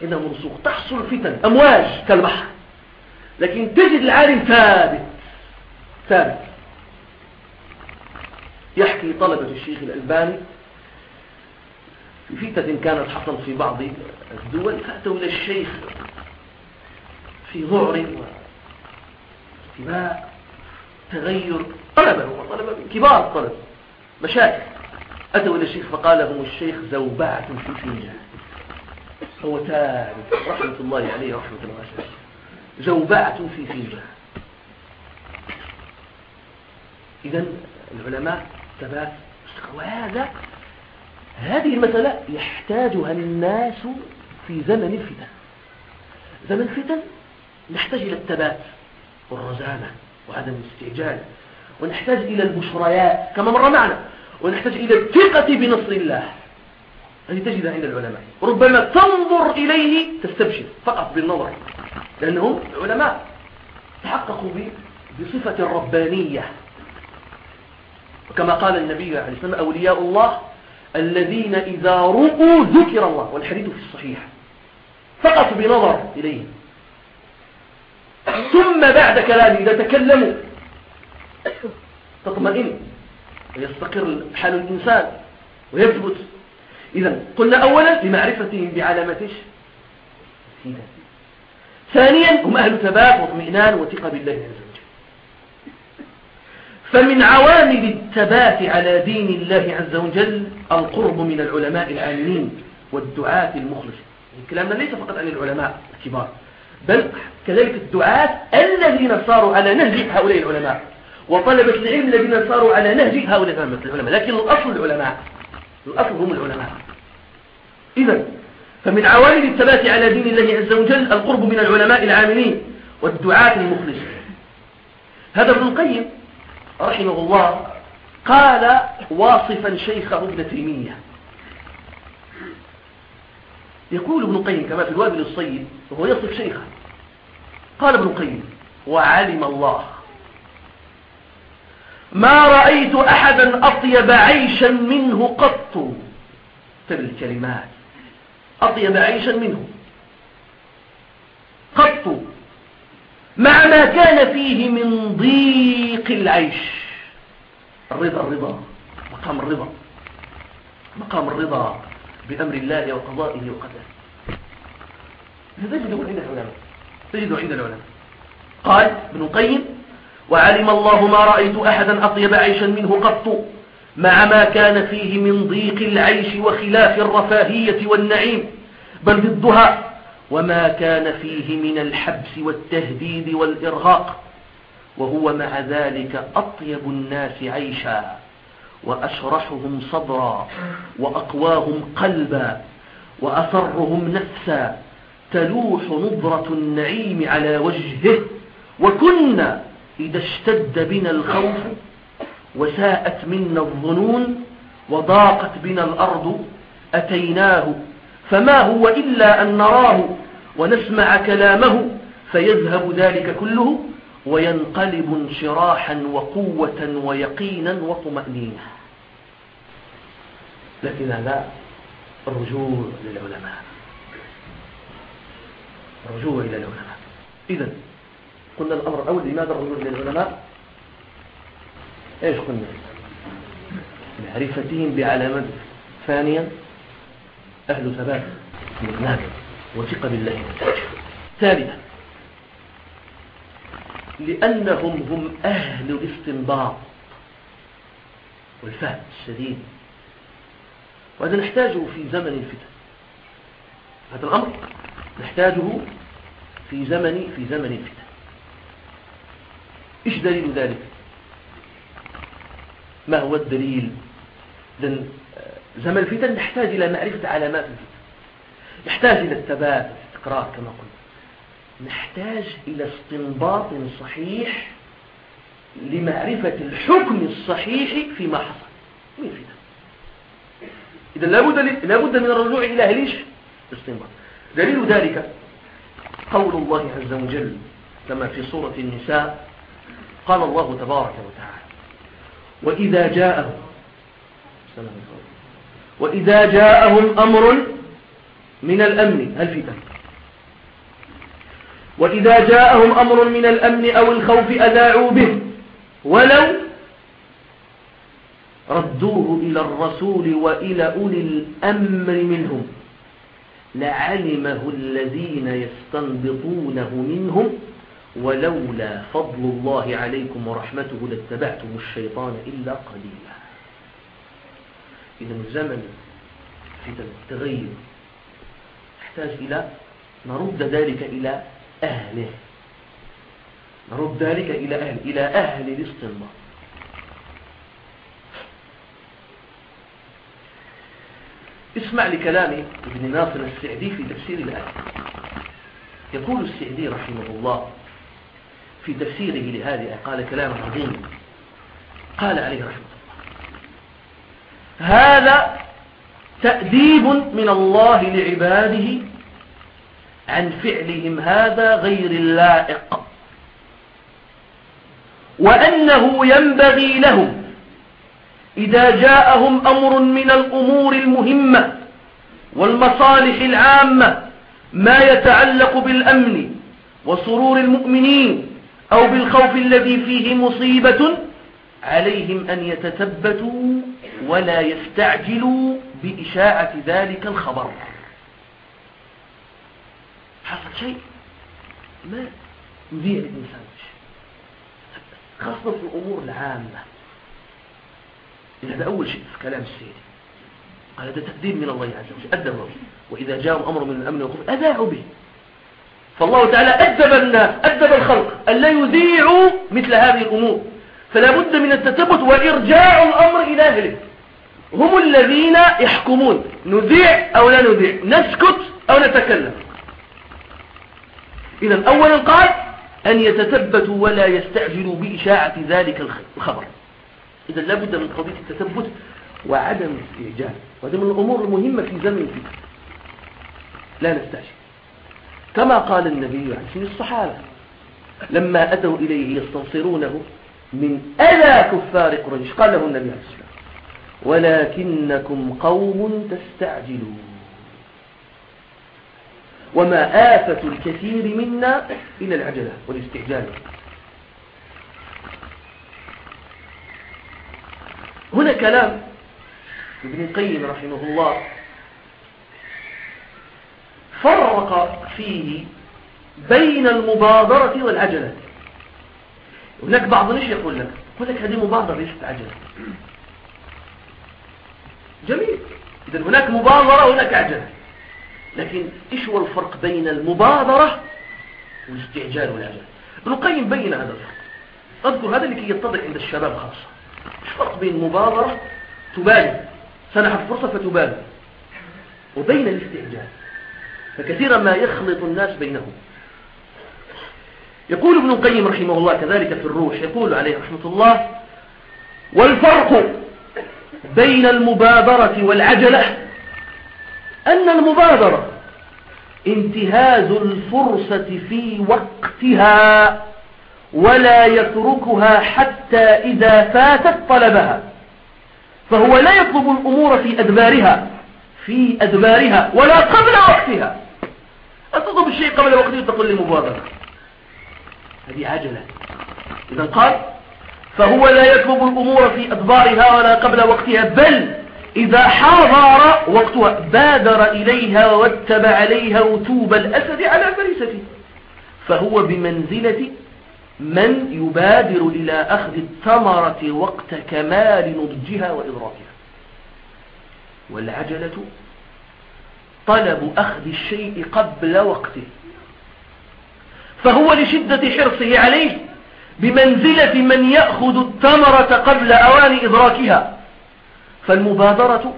إنهم رسوخ. تحصل فتن أمواج كالبحر. لكن تجد العالم ثابت ثابت. يحكي طلبة الشيخ الألباني فتنة كانت حصلت في بعض الدول فأتوا إلى الشيخ في ذعر واستباء تغير طلبة طلبة كبار الطلبة مشاكل أتوا إلى الشيخ فقال لهم الشيخ زوبعة في فنجان هو تعرف رحمة الله عليه رحمة الله عليه. زوبعة في فنجان إذا العلماء ثبات وهذا هذه المسألة يحتاجها الناس في زمن الفتن. زمن الفتن نحتاج إلى الثبات والرزانة وعدم الاستعجال ونحتاج إلى البشريات كما مر معنا ونحتاج إلى الثقة بنصر الله. هذه تجدها عند العلماء. ربما تنظر إليه تستبشر فقط بالنظر لأنهم علماء تحققوا بصفة الربانية وكما قال النبي عليه الصلاة والسلام أولياء الله الذين إذا رؤوا ذكر الله والحديث في الصحيح. فقط بنظر إليه. ثم بعد كلامه إذا تكلموا تطمئن. ويستقر حال الإنسان ويثبت. إذا قلنا أولا لمعرفتهم بعلامة ثانيا هم أهل ثبات واطمئنان وثقة بالله عز وجل. فمن عوامل الثبات على دين الله عز وجل القرب من العلماء العاملين والدعاة المخلصين. كلامنا ليس فقط عن العلماء الكبار بل كذلك الدعاة الذين صاروا على نهج هؤلاء العلماء وطلبة العلم الذين صاروا على نهج هؤلاء العلماء لكن الأصل العلماء الأصل هم العلماء. إذا فمن عوامل الثبات على دين الله عز وجل القرب من العلماء العاملين والدعاة المخلصين. هذا ابن القيم رحمه الله قال واصفا شيخه ابن تيمية. يقول ابن القيم كما في الوابل الصيد وهو يصف شيخه. قال ابن القيم وعلم الله. ما رأيت أحدا أطيب عيشا منه قط. الكلمات. أطيب عيشا منه. قط. مع ما كان فيه من ضيق العيش. الرضا الرضا. مقام الرضا. مقام الرضا بأمر الله وقضائه وقدره. تجده عند العلماء. تجده عند العلماء. قال ابن القيم وعلم الله ما رأيت أحدا أطيب عيشا منه قط مع ما كان فيه من ضيق العيش وخلاف الرفاهية والنعيم. بل ضدها وما كان فيه من الحبس والتهديد والإرهاق وهو مع ذلك أطيب الناس عيشا وأشرحهم صدرا وأقواهم قلبا وأسرهم نفسا تلوح نظرة النعيم على وجهه وكنا إذا اشتد بنا الخوف وساءت منا الظنون وضاقت بنا الأرض أتيناه فما هو إلا أن نراه ونسمع كلامه فيذهب ذلك كله وينقلب انشراحا وقوة ويقينا وطمأنينة. لكن هذا الرجوع للعلماء. الرجوع إلى العلماء. إذا قلنا الأمر الأول لماذا الرجوع إلى العلماء؟ إيش قلنا؟ معرفتهم بعلامات ثانيا أهل ثبات الإيمان وثقة بالله ثالثا لأنهم هم أهل الاستنباط والفهم الشديد. وهذا نحتاجه في زمن الفتن. هذا الأمر نحتاجه في زمن في زمن الفتن. إيش دليل ذلك؟ ما هو الدليل؟ إذن زمن الفتن نحتاج إلى معرفة علامات الفتن. نحتاج إلى الثبات والاستقرار كما قلت. نحتاج إلى استنباط صحيح لمعرفة الحكم الصحيح فيما حصل. من فتن إذا لابد, لابد من الرجوع إلى ليش استنباط دليل ذلك قول الله عز وجل كما في سورة النساء قال الله تبارك وتعالى وإذا جاءهم وإذا جاءهم أمر من الأمن تنك وإذا جاءهم أمر من الأمن أو الخوف أذاعوا به. ولو ردوه إلى الرسول وإلى أولي الأمر منهم. لعلمه الذين يستنبطونه منهم. ولولا فضل الله عليكم ورحمته لاتبعتم الشيطان إلا قليلا. إذا الزمن في التغير يحتاج إلى نرد ذلك إلى أهله. نرد ذلك إلى أهل إلى أهل الاستنباط. اسمع لكلام ابن ناصر السعدي في تفسير الآية. يقول السعدي رحمه الله في تفسيره لهذه قال كلام عظيم. قال عليه رحمه الله هذا تأديب من الله لعباده عن فعلهم هذا غير اللائق. وأنه ينبغي لهم إذا جاءهم أمر من الأمور المهمة والمصالح العامة ما يتعلق بالأمن وسرور المؤمنين أو بالخوف الذي فيه مصيبة عليهم أن يتثبتوا ولا يستعجلوا بإشاعة ذلك الخبر. حصل شيء؟ ما يذيع الإنسان خاصة في الأمور العامة. هذا أول شيء في كلام السيدي. قال هذا تقديم من الله عز وجل. أدب وإذا جاءهم أمر من الأمن والخوف أذاعوا به. فالله تعالى أدب الناس أدب الخلق. ألا يذيعوا مثل هذه الأمور. فلا بد من التثبت وإرجاع الأمر إلى أهله. هم الذين يحكمون. نذيع أو لا نذيع نسكت أو نتكلم. إذا أولا قال أن يتثبتوا ولا يستعجلوا بإشاعة ذلك الخبر. إذا لابد من قضية التثبت وعدم الاستعجال وهذا من الأمور المهمة في زمن الفتن لا نستعجل. كما قال النبي عن الصحابة. لما أتوا إليه يستنصرونه من أذى كفار قريش. قال له النبي عليه الصلاة ولكنكم قوم تستعجلون. وما آفة الكثير منا إلى العجلة والاستعجال. هنا كلام ابن القيم رحمه الله فرق فيه بين المبادرة والعجلة. هناك بعض الناس يقول لك يقول لك هذه مبادرة ليست عجلة. جميل. إذا هناك مبادرة وهناك عجلة لكن إيش هو الفرق بين المبادرة والاستعجال والعجلة ابن القيم بين هذا الفرق. أذكر هذا لكي يتضح عند الشباب خاصة. إيش الفرق بين مبادرة تبالغ سنحت فرصة فتبالغ وبين الاستعجال. فكثيرا ما يخلط الناس بينهم. يقول ابن القيم رحمه الله كذلك في الروح يقول عليه رحمة الله والفرق بين المبادرة والعجلة أن المبادرة انتهاز الفرصة في وقتها ولا يتركها حتى إذا فاتت طلبها فهو لا يطلب الأمور في أدبارها في أدبارها ولا قبل وقتها. أن تطلب الشيء قبل وقته؟ تقول لي مبادرة. هذه عجلة. إذا قال فهو لا يطلب الأمور في أدبارها ولا قبل وقتها بل إذا حاضر وقتها بادر إليها واتبع عليها وتوب الأسد على فريسته. فهو بمنزلة من يبادر إلى أخذ الثمرة وقت كمال نضجها وإدراكها. والعجلة طلب أخذ الشيء قبل وقته. فهو لشدة حرصه عليه بمنزلة من يأخذ الثمرة قبل أوان إدراكها. فالمبادرة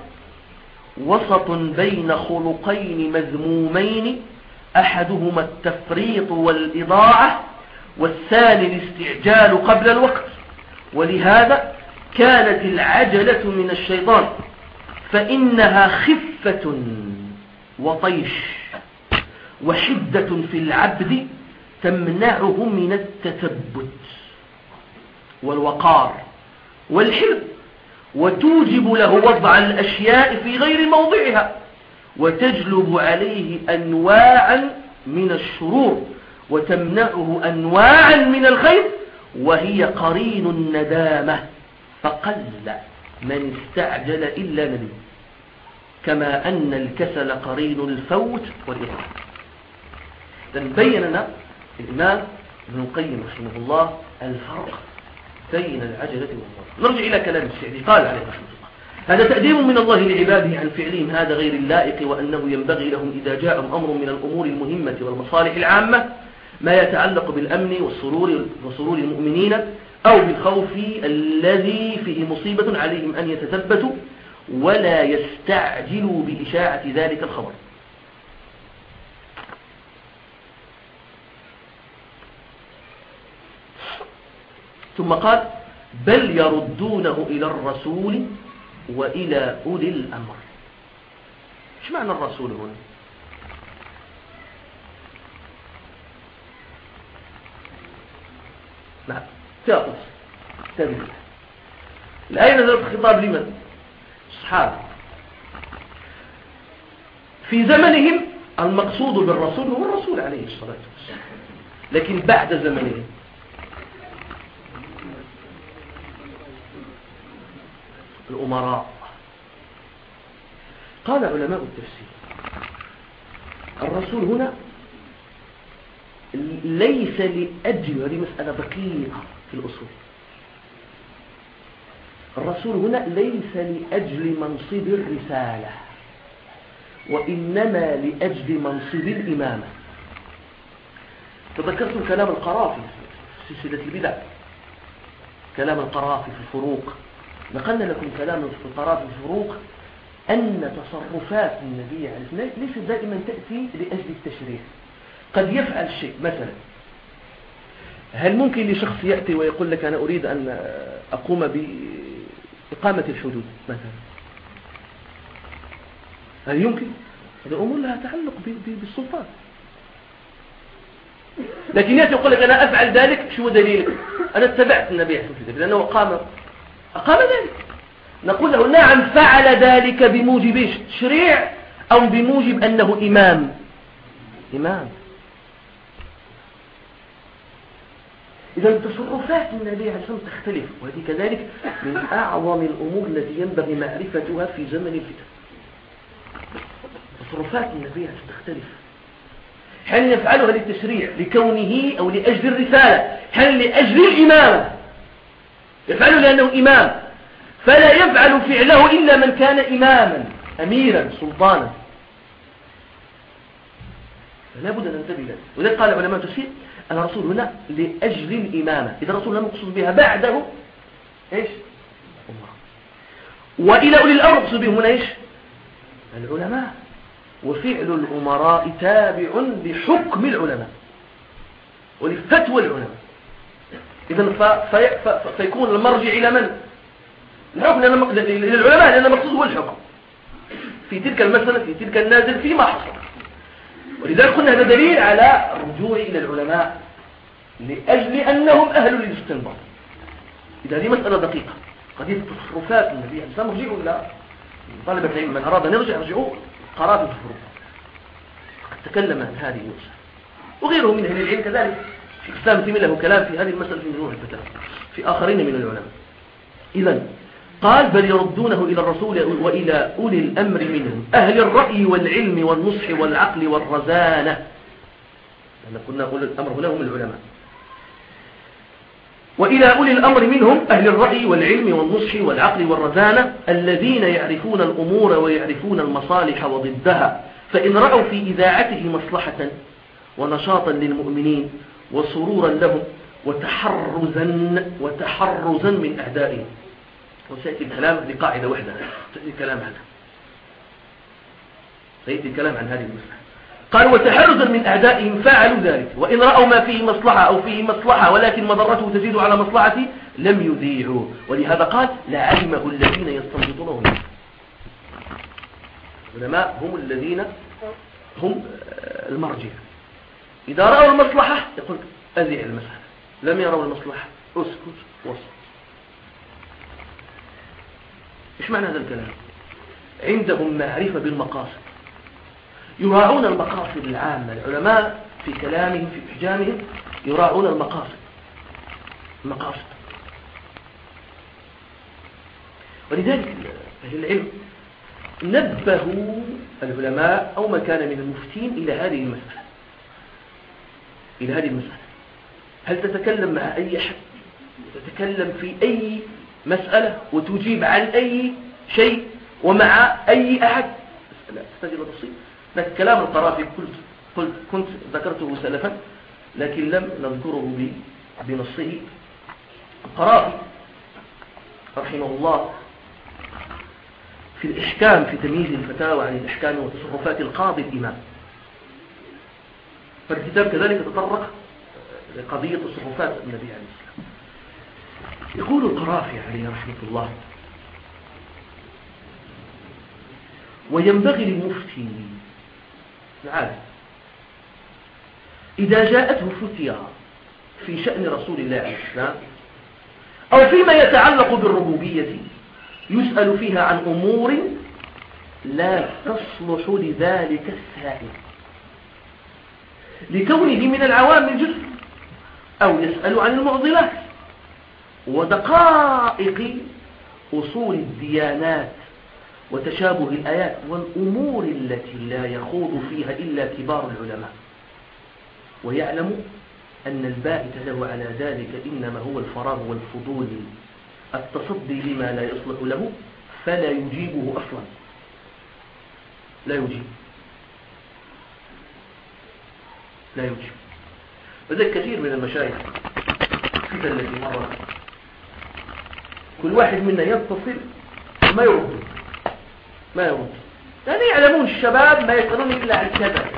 وسط بين خلقين مذمومين أحدهما التفريط والإضاعة والثاني الاستعجال قبل الوقت. ولهذا كانت العجلة من الشيطان فإنها خفة وطيش وحدة في العبد تمنعه من التثبت. والوقار والحلم وتوجب له وضع الأشياء في غير موضعها وتجلب عليه أنواعا من الشرور وتمنعه أنواعا من الخير وهي قرين الندامة فقل من استعجل إلا نبي كما أن الكسل قرين الفوت لأن بين لنا الإمام ابن القيم رحمه الله الفرق بين العجلة والفرق نرجع إلى كلام السعدي قال عليه رحمه الله هذا تأديب من الله لعباده عن فعلهم هذا غير اللائق وأنه ينبغي لهم إذا جاءهم أمر من الأمور المهمة والمصالح العامة ما يتعلق بالأمن والسرور وسرور المؤمنين أو بالخوف الذي فيه مصيبة عليهم أن يتثبتوا ولا يستعجلوا بإشاعة ذلك الخبر. ثم قال بل يردونه إلى الرسول وإلى أولي الأمر. إيش معنى الرسول هنا؟ نعم تأخذ تدري الآية نزلت خطاب لمن؟ الصحابة في زمنهم المقصود بالرسول هو الرسول عليه الصلاة والسلام. لكن بعد زمنهم الأمراء. قال علماء التفسير الرسول هنا ليس لأجل هذه مسألة دقيقة في الأصول. الرسول هنا ليس لأجل منصب الرسالة وإنما لأجل منصب الإمامة. تذكرتم كلام القرافي في سلسلة البدع؟ كلام القرافي في الفروق. نقلنا لكم كلام في الفروق أن تصرفات النبي عليه الصلاة والسلام ليست دائما تأتي لأجل التشريع. قد يفعل شيء مثلا هل ممكن لشخص يأتي ويقول لك أنا أريد أن أقوم بإقامة الحدود مثلا؟ هل يمكن؟ هذا أمور لها تعلق بالسلطات لكن يأتي يقول لك أنا أفعل ذلك شو دليلك؟ أنا اتبعت النبي عليه الصلاة والسلام لأنه قام أقام ذلك. نقول له نعم فعل ذلك بموجب تشريع أو بموجب أنه إمام. إمام. إذا تصرفات النبي عليه الصلاة والسلام تختلف وهذه كذلك من أعظم الأمور التي ينبغي معرفتها في زمن الفتن. تصرفات النبي عليه الصلاة تختلف. هل يفعلها للتشريع لكونه أو لأجل الرسالة؟ هل لأجل الإمامة؟ يفعله لأنه إمام. فلا يفعل فعله إلا من كان إماما أميرا سلطانا. فلا بد أن ننتبه له ولذلك قال علماء أن الرسول هنا لأجل الإمامة. إذا الرسول لم يقصد بها بعده إيش؟ الله. وإلى أولي الأمر يقصد بهم هنا إيش؟ العلماء. وفعل الأمراء تابع لحكم العلماء. ولفتوى العلماء. إذا فيكون المرجع إلى من؟ الحكم للعلماء لأن المقصود هو الحكم. في تلك المسألة في تلك النازل فيما حصل. ولذلك قلنا هذا دليل على الرجوع إلى العلماء لأجل أنهم أهل للاستنباط. إذا هذه مسألة دقيقة. قضية تصرفات النبي عليه الصلاة والسلام إلى طلبة العلم. من أراد أن يرجع يرجعوا قرابة الفروق تكلم عن هذه المسألة وغيره من أهل العلم كذلك. تيمية له كلام في هذه المسألة في مجموع الفتاوى في آخرين من العلماء. إذا قال بل يردونه إلى الرسول وإلى أولي الأمر منهم أهل الرأي والعلم والنصح والعقل والرزانة. لأن كنا أولي الأمر هنا هم العلماء. وإلى أولي الأمر منهم أهل الرأي والعلم والنصح والعقل والرزانة الذين يعرفون الأمور ويعرفون المصالح وضدها فإن رأوا في إذاعته مصلحة ونشاطا للمؤمنين وسرورا لهم وتحرزا وتحرزا من أعدائهم وسيأتي الكلام لقاعدة واحدة. سيأتي الكلام عنها. سيأتي الكلام عن هذه المسألة. قال وتحرزا من أعدائهم فعلوا ذلك. وإن رأوا ما فيه مصلحة أو فيه مصلحة ولكن مضرته تزيد على مصلحته لم يذيعوا ولهذا قال لعلمه الذين يستنبطونه منه العلماء هم الذين هم المرجع. إذا رأوا المصلحة يقول أذيع المسألة. لم يروا المصلحة. أسكت وصل إيش معنى هذا الكلام؟ عندهم معرفة بالمقاصد. يراعون المقاصد العامة. العلماء في كلامهم في إحجامهم يراعون المقاصد. المقاصد. ولذلك أهل العلم نبهوا العلماء أو من كان من المفتين إلى هذه المسألة. إلى هذه المسألة. هل تتكلم مع أي أحد؟ تتكلم في أي مسألة وتجيب عن أي شيء ومع أي أحد؟ لا تستجيب بسيط لكن كلام القرافي قلت, قلت كنت ذكرته سلفا لكن لم نذكره بنصه. القرافي رحمه الله في الإحكام في تمييز الفتاوى عن الإحكام وتصرفات القاضي الإمام. فالكتاب كذلك تطرق لقضية تصرفات النبي عليه السلام. يقول القرافي عليه رحمة الله وينبغي للمفتي العالم إذا جاءته فتيا في شأن رسول الله عليه السلام أو فيما يتعلق بالربوبية يسأل فيها عن أمور لا تصلح لذلك السائل. لكونه من العوام الجزء أو يسأل عن المعضلات. ودقائق أصول الديانات وتشابه الآيات والأمور التي لا يخوض فيها إلا كبار العلماء. ويعلم أن الباعث له على ذلك إنما هو الفراغ والفضول التصدي لما لا يصلح له فلا يجيبه أصلا. لا يجيب. لا يجيب وذلك كثير من المشايخ في التي مرة كل واحد منا يتصل ما يرد. ما يرد. يعني يعلمون الشباب ما يسألون إلا عن كذا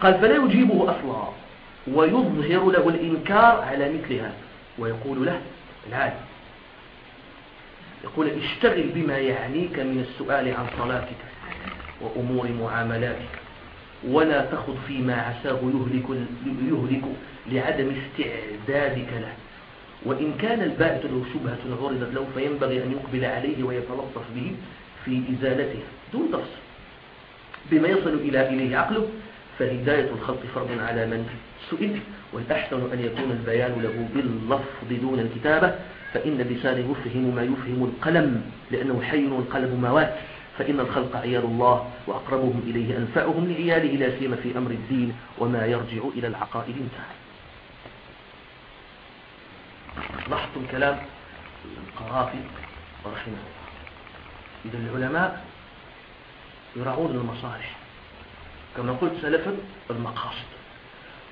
قال فلا يجيبه أصلا ويظهر له الإنكار على مثل هذا. ويقول له العالم يقول اشتغل بما يعنيك من السؤال عن صلاتك وأمور معاملاتك ولا تخض فيما عساه يهلك, يهلك لعدم استعدادك له. وإن كان البائت له شبهة عرضت له فينبغي أن يقبل عليه ويتلطف به في إزالتها دون تفصيل. بما يصل إلى إليه عقله فهداية الخلق فرض على من سئل والأحسن أن يكون البيان له باللفظ دون الكتابة. فإن اللسان يفهم ما يفهم القلم لأنه حي والقلم موات. فإن الخلق عيال الله وأقربهم إليه أنفعهم لعياله لا سيما في أمر الدين وما يرجع إلى العقائد انتهى. لاحظتم كلام القرافي رحمه الله. إذا العلماء يراعون المصالح. كما قلت سلفا المقاصد.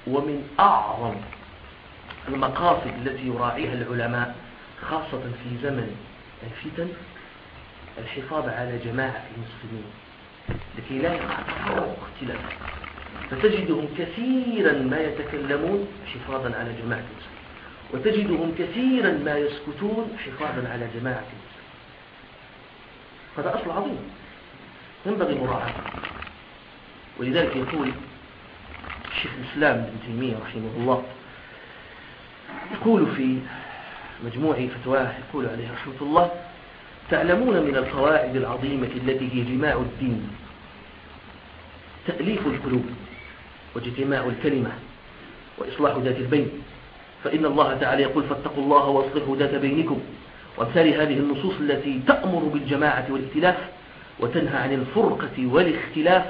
ومن أعظم المقاصد التي يراعيها العلماء خاصة في زمن الفتن الحفاظ على جماعة المسلمين. لكي لا يقع اختلاف فتجدهم كثيرا ما يتكلمون حفاظا على جماعة المسلمين. وتجدهم كثيرا ما يسكتون حفاظا على جماعة المسلمين. هذا أصل عظيم. ينبغي مراعاته ولذلك يقول الشيخ الإسلام ابن تيمية رحمه الله يقول في مجموع فتواه يقول عليه رحمة الله تعلمون من القواعد العظيمة التي هي جماع الدين تأليف القلوب واجتماع الكلمة وإصلاح ذات البين. فإن الله تعالى يقول فاتقوا الله واصلحوا ذات بينكم وأمثال هذه النصوص التي تأمر بالجماعة والائتلاف وتنهى عن الفرقة والاختلاف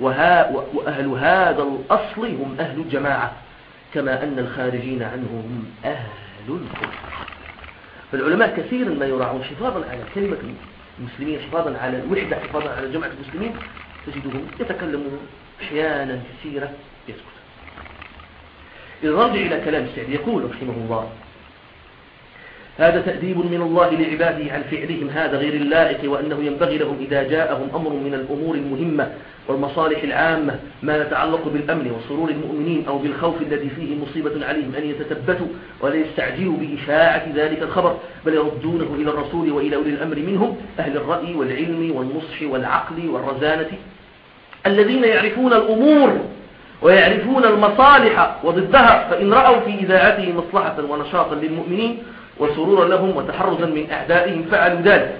وأهل هذا الأصل هم أهل الجماعة كما أن الخارجين عنه هم أهل الكفر. فالعلماء كثيرا ما يراعون حفاظا على كلمة المسلمين حفاظا على الوحدة حفاظا على جماعة المسلمين تجدهم يتكلمون أحيانا كثيرة يسكت. إذا رجع إلى كلام السعد يقول رحمه الله هذا تأديب من الله لعباده عن فعلهم هذا غير اللائق وأنه ينبغي لهم إذا جاءهم أمر من الأمور المهمة والمصالح العامة ما يتعلق بالأمن وسرور المؤمنين أو بالخوف الذي فيه مصيبة عليهم أن يتثبتوا ولا يستعجلوا بإشاعة ذلك الخبر بل يردونه إلى الرسول وإلى أولي الأمر منهم أهل الرأي والعلم والنصح والعقل والرزانة الذين يعرفون الأمور ويعرفون المصالح وضدها فإن رأوا في إذاعته مصلحة ونشاطا للمؤمنين وسرورا لهم وتحرزا من أعدائهم فعلوا ذلك.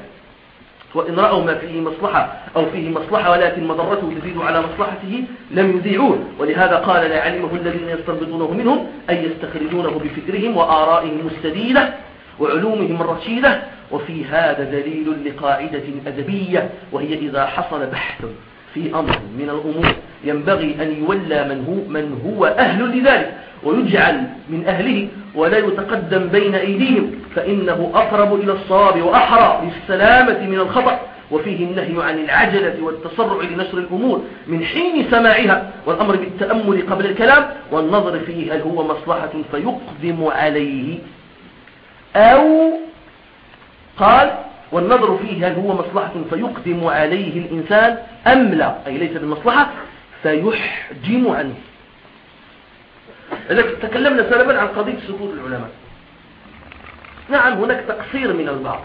وإن رأوا ما فيه مصلحة أو فيه مصلحة ولكن مضرته تزيد على مصلحته لم يذيعوه. ولهذا قال لعلمه الذين يستنبطونه منهم أي يستخرجونه بفكرهم وآرائهم السديدة وعلومهم الرشيدة. وفي هذا دليل لقاعدة أدبية وهي إذا حصل بحث. في أمر من الأمور. ينبغي أن يولى من هو, من هو أهل لذلك ويجعل من أهله ولا يتقدم بين أيديهم فإنه أقرب إلى الصواب وأحرى للسلامة من الخطأ. وفيه النهي عن العجلة والتسرع لنشر الأمور من حين سماعها والأمر بالتأمل قبل الكلام والنظر فيه هل هو مصلحة فيقدم عليه أو قال والنظر فيه هل هو مصلحة فيقدم عليه الإنسان أم لا؟ أي ليس بالمصلحة فيحجم عنه. تكلمنا سلفا عن قضية سكوت العلماء. نعم هناك تقصير من البعض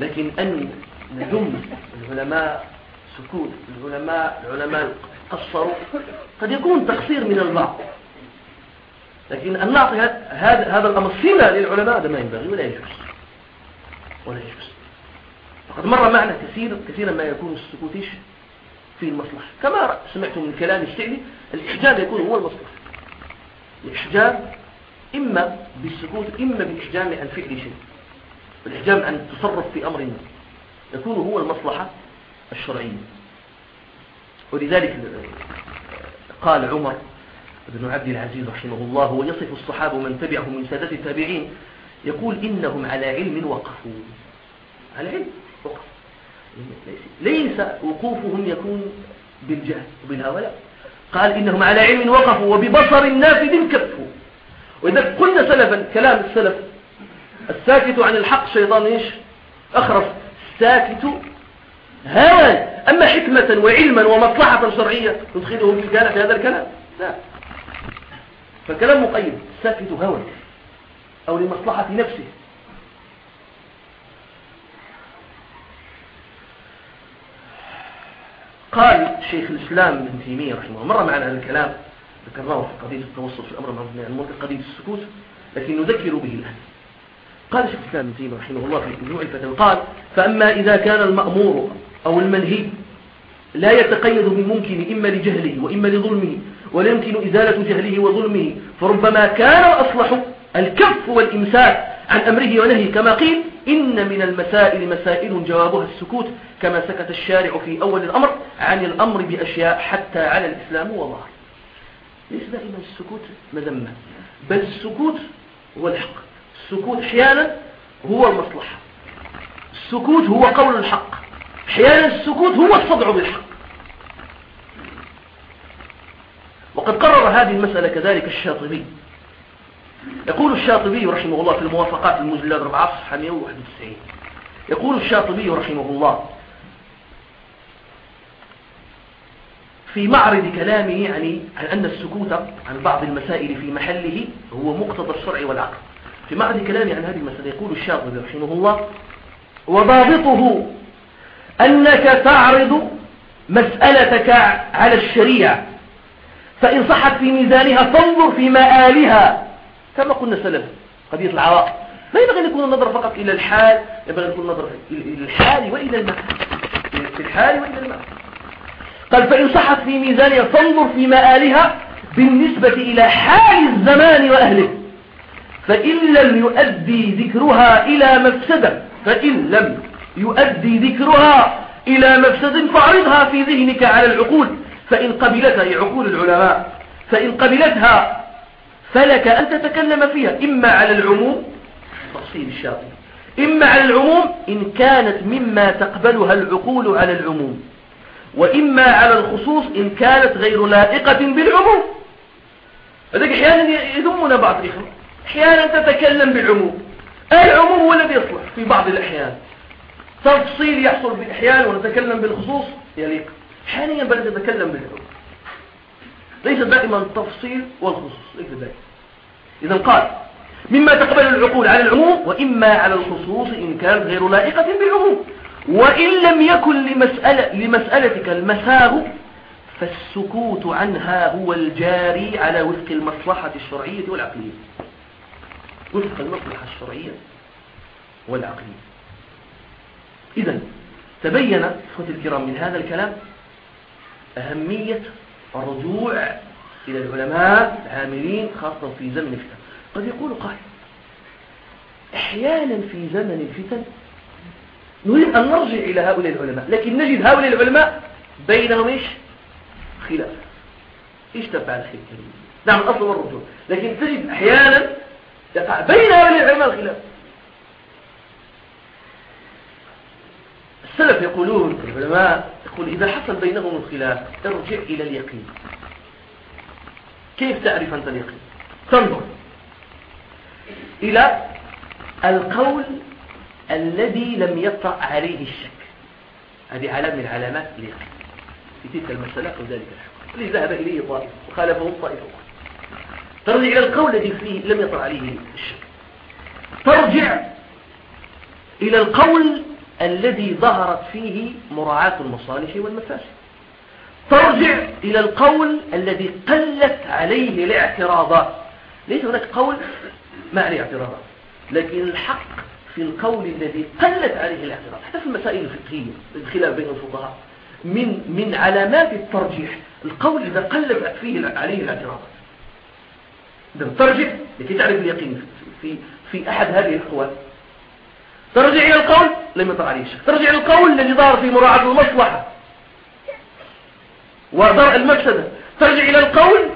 لكن أن نذم العلماء سكوت العلماء العلماء قصروا قد يكون تقصير من البعض. لكن أن نعطي هذا الأمر صلة للعلماء هذا ما ينبغي ولا يجوز. ولا يجوز. فقد مر معنا كثير كثيرا ما يكون السكوت في المصلحة. كما سمعتم من كلام الشعبي الإحجام يكون هو المصلحة. الإحجام إما بالسكوت إما بالإحجام عن فعل شيء. الإحجام عن التصرف في أمر ما. يكون هو المصلحة الشرعية. ولذلك قال عمر بن عبد العزيز رحمه الله ويصف الصحابة من تبعهم من سادة التابعين يقول إنهم على علم وقفوا. على علم. ليس وقوفهم يكون بالجهل وبالهوى لا. قال إنهم على علم وقفوا وببصر نافذ كفوا. وإذا قلنا سلفا كلام السلف الساكت عن الحق شيطان إيش؟ أخرف. الساكت هوى. أما حكمة وعلما ومصلحة شرعية تدخله في هذا الكلام لا. فالكلام مقيد. الساكت هوى. أو لمصلحة نفسه. قال شيخ الإسلام ابن تيمية رحمه الله مر معنا هذا الكلام ذكرناه في قضية التوسط في الأمر المنكر قضية السكوت لكن نذكر به الآن. قال شيخ الإسلام ابن تيمية رحمه الله في مجموع الفتاوى قال فأما إذا كان المأمور أو المنهي لا يتقيد بالممكن إما لجهله وإما لظلمه ولا يمكن إزالة جهله وظلمه فربما كان الأصلح الكف والإمساك عن أمره ونهيه كما قيل إن من المسائل مسائل جوابها السكوت كما سكت الشارع في أول الأمر عن الأمر بأشياء حتى على الإسلام وظهر. ليس دائما السكوت مذمة. بل السكوت هو الحق. السكوت أحيانا هو المصلحة. السكوت هو قول الحق. أحيانا السكوت هو الصدع بالحق. وقد قرر هذه المسألة كذلك الشاطبي. يقول الشاطبي رحمه الله في الموافقات المجلد 4 صفحة 191 يقول الشاطبي رحمه الله في معرض كلامه يعني عن أن السكوت عن بعض المسائل في محله هو مقتضى الشرع والعقل. في معرض كلامه عن هذه المسألة يقول الشاطبي رحمه الله وضابطه أنك تعرض مسألتك على الشريعة فإن صحت في ميزانها فانظر في مآلها. كما قلنا سلف قضية العراء لا ينبغي أن يكون النظر فقط إلى الحال ينبغي أن يكون النظر إلى الحال وإلى المكان. في الحال وإلى المكان. قال فإن صحت في ميزانها فانظر في مآلها بالنسبة إلى حال الزمان وأهله. فإن لم يؤدي ذكرها إلى مفسدة فإن لم يؤدي ذكرها إلى مفسد فاعرضها في ذهنك على العقول. فإن قبلتها عقول العلماء فإن قبلتها فلك أن تتكلم فيها. إما على العموم تفصيل الشاطئ. إما على العموم إن كانت مما تقبلها العقول على العموم. وإما على الخصوص إن كانت غير لائقة بالعموم. هذاك أحيانا يذمنا بعض الإخوة. أحيانا تتكلم بالعموم. العموم هو الذي يصلح في بعض الأحيان. تفصيل يحصل بأحيان ونتكلم بالخصوص يليق. حاليا بل تتكلم بالعموم. ليس دائما التفصيل والخصوص ليس دائما. إذا قال مما تقبل العقول على العموم وإما على الخصوص إن كانت غير لائقة بالعموم. وإن لم يكن لمسألة لمسألتك المساغ فالسكوت عنها هو الجاري على وفق المصلحة الشرعية والعقلية. وفق المصلحة الشرعية والعقلية. إذا تبين إخوتي الكرام من هذا الكلام أهمية الرجوع إلى العلماء العاملين خاصة في زمن الفتن. قد يقول قائل أحيانا في زمن الفتن نريد أن نرجع إلى هؤلاء العلماء لكن نجد هؤلاء العلماء بينهم إيش؟ خلاف. إيش تفعل الخلاف؟ نعم الأصل والرجوع لكن تجد أحيانا يقع بين هؤلاء العلماء الخلاف. السلف يقولون العلماء يقول إذا حصل بينهم الخلاف ارجع إلى اليقين. كيف تعرف أنت اليقين؟ تنظر إلى القول الذي لم يطرأ عليه الشك. هذه علامة من علامات اليقين. في تلك المسألة وذلك الحكم الذي ذهب إليه طائف وخالفه طائف. ترجع إلى القول الذي فيه لم يطرأ عليه الشك. ترجع إلى القول الذي ظهرت فيه مراعاة المصالح والمفاسد. ترجع إلى القول الذي قلت عليه الاعتراضات ليس هناك قول ما عليه اعتراضات لكن الحق في القول الذي قلت عليه الاعتراض. حتى في المسائل الفقهية الخلاف بين الفقهاء. من من علامات الترجيح القول إذا قلت فيه عليه الاعتراضات إذا ترجع لكي تعرف اليقين في في أحد هذه الأقوال ترجع إلى القول لم يطرع عليه الشك ترجع إلى القول الذي ظهر في مراعاة المصلحة. ودرء المفسدة. ترجع إلى القول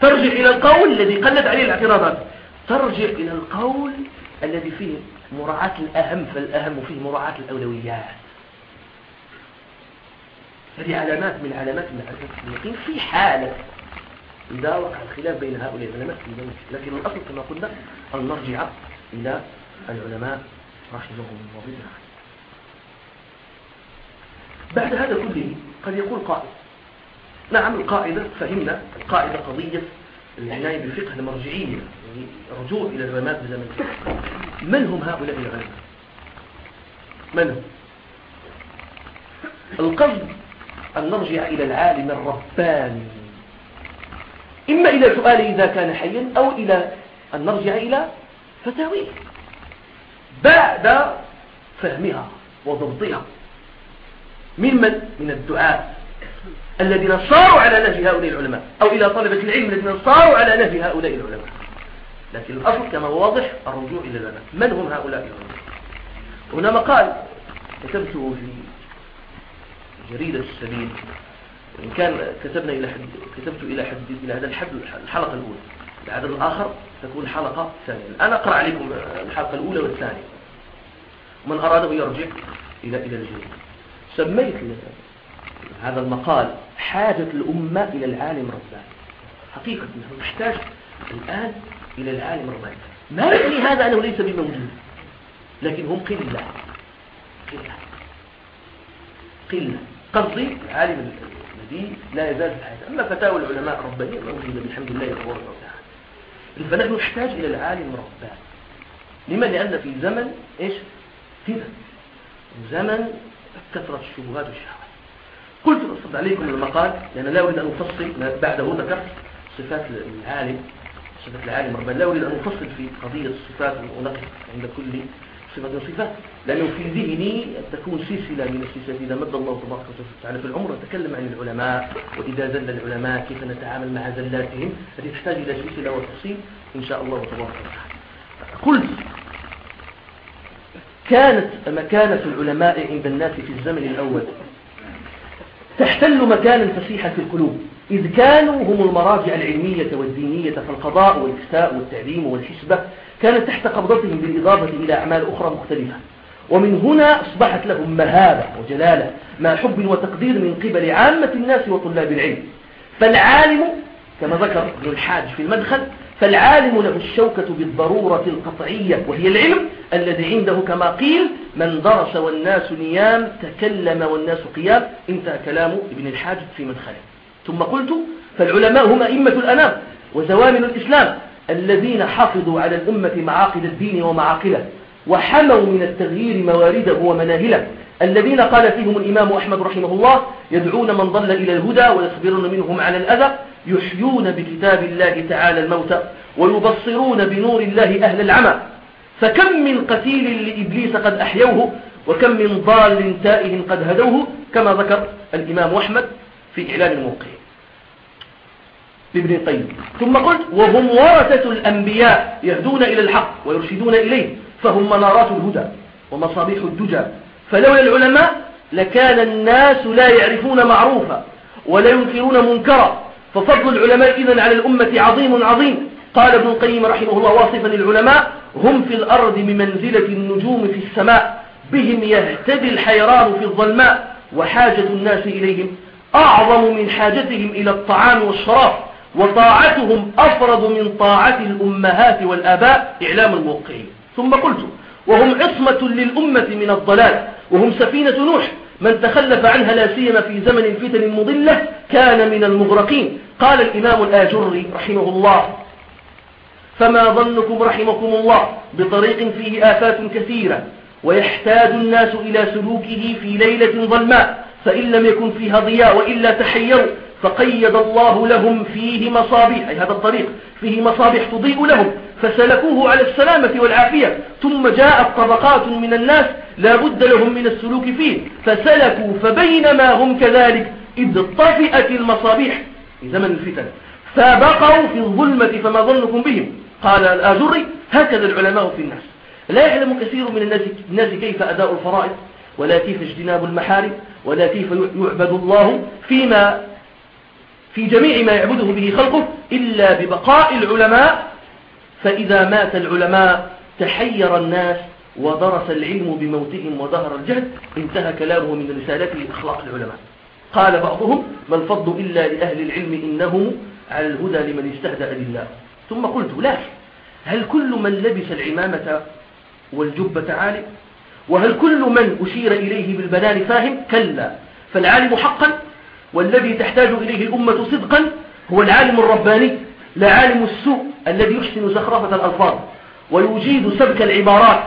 ترجع إلى القول الذي قلت عليه الاعتراضات. ترجع إلى القول الذي فيه مراعاة الأهم فالأهم فيه مراعاة الأولويات. هذه علامات من علامات علامات اليقين. في حالة إذا وقع الخلاف بين هؤلاء العلماء لكن الأصل كما قلنا أن نرجع إلى العلماء رحمهم الله بعد هذا كله قد يقول قائل. نعم القاعدة فهمنا القاعدة قضية العناية بالفقه المرجعية يعني رجوع إلى العلماء بزمن من هم هؤلاء العلماء؟ من هم؟ القصد أن نرجع إلى العالم الرباني. إما إلى سؤال إذا كان حيا أو إلى أن نرجع إلى فتاويه بعد فهمها وضبطها. ممن من؟ الدعاء الذين صاروا على نهج هؤلاء العلماء أو إلى طلبة العلم الذين صاروا على نهج هؤلاء العلماء. لكن الأصل كما هو واضح الرجوع إلى العلماء. من هم هؤلاء العلماء؟ هنا مقال كتبته في جريدة السبيل. إن كان كتبنا إلى حد كتبت إلى حد إلى هذا الحد الحلقة الأولى. العدد الآخر تكون حلقة ثانية. أنا أقرأ عليكم الحلقة الأولى والثانية. من أراده يرجع إلى إلى الجريدة سميت هذا المقال حاجة الأمة إلى العالم الرباني حقيقة نحن نحتاج الآن إلى العالم الرباني ما يعني هذا أنه ليس بموجود؟ لكن هم قلة. قلة. قلة. قصدي العالم الذي لا يزال في الحياة أما فتاوى العلماء الربانية موجودة بحمد الله تبارك وتعالى فنحن نحتاج إلى العالم الرباني. لما؟ لأن في زمن إيش؟ فتن زمن. كثرة الشبهات والشهوات. قلت أصد عليكم المقال لأن لا أريد أن أفصل بعده ذكرت صفات العالم صفات العالم ربنا لا أريد أن أفصل في قضية الصفات ونقف عند كل صفة صفات لأنه في ذهني تكون سلسلة من السلسلة إذا مد الله تبارك وتعالى في العمر نتكلم عن العلماء وإذا زل العلماء كيف نتعامل مع زلاتهم هذه تحتاج إلى سلسلة وتفصيل إن شاء الله تبارك وتعالى. قلت كانت مكانة العلماء عند الناس في الزمن الأول. تحتل مكانا فسيحا في القلوب. إذ كانوا هم المراجع العلمية والدينية فالقضاء والإفتاء والتعليم والحسبة كانت تحت قبضتهم بالإضافة إلى أعمال أخرى مختلفة. ومن هنا أصبحت لهم مهابة وجلالة مع حب وتقدير من قبل عامة الناس وطلاب العلم. فالعالم كما ذكر ابن الحاج في المدخل فالعالم له الشوكة بالضرورة القطعية وهي العلم الذي عنده كما قيل من درس والناس نيام تكلم والناس قيام انتهى كلام ابن الحاج في مدخله. ثم قلت فالعلماء هم أئمة الأنام وزوامل الإسلام الذين حفظوا على الأمة معاقل الدين ومعاقله وحموا من التغيير موارده ومناهله الذين قال فيهم الإمام أحمد رحمه الله يدعون من ضل إلى الهدى ويصبرون منهم على الأذى يحيون بكتاب الله تعالى الموتى ويبصرون بنور الله أهل العمى فكم من قتيل لإبليس قد أحيوه وكم من ضال تائه قد هدوه كما ذكر الإمام أحمد في إعلان الموقع لابن القيم. ثم قلت وهم ورثة الأنبياء يهدون إلى الحق ويرشدون إليه فهم منارات الهدى ومصابيح الدجى. فلولا العلماء لكان الناس لا يعرفون معروفا ولا ينكرون منكرا. ففضل العلماء إذن على الأمة عظيم عظيم. قال ابن القيم رحمه الله واصفا العلماء هم في الأرض بمنزلة النجوم في السماء بهم يهتدي الحيران في الظلماء وحاجة الناس إليهم أعظم من حاجتهم إلى الطعام والشراب. وطاعتهم أفرض من طاعة الأمهات والآباء إعلام الموقعين. ثم قلت وهم عصمة للأمة من الضلال وهم سفينة نوح. من تخلف عنها لا سيما في زمن الفتن المضلة كان من المغرقين. قال الإمام الآجري رحمه الله فما ظنكم رحمكم الله بطريق فيه آفات كثيرة ويحتاج الناس إلى سلوكه في ليلة ظلماء فإن لم يكن فيها ضياء وإلا تحيروا. فقيد الله لهم فيه مصابيح أي هذا الطريق فيه مصابيح تضيء لهم فسلكوه على السلامة والعافية ثم جاءت طبقات من الناس لا بد لهم من السلوك فيه فسلكوا فبينما هم كذلك إذ طفئت المصابيح في زمن الفتن فبقوا في الظلمة فما ظنكم بهم. قال الآجري هكذا العلماء في الناس. لا يعلم كثير من الناس, الناس كيف أداء الفرائض ولا كيف اجتناب المحارم ولا كيف يعبد الله فيما في جميع ما يعبده به خلقه إلا ببقاء العلماء فإذا مات العلماء تحير الناس ودرس العلم بموتهم وظهر الجهد انتهى كلامه من رسالته أخلاق العلماء. قال بعضهم ما الفضل إلا لأهل العلم إنهم على الهدى لمن استهدأ لله. ثم قلت لا هل كل من لبس العمامة والجبة عالم؟ وهل كل من أشير إليه بالبنان فاهم؟ كلا فالعالم حقا والذي تحتاج إليه الأمة صدقا هو العالم الرباني لا عالم السوء الذي يحسن زخرفة الألفاظ ويجيد سبك العبارات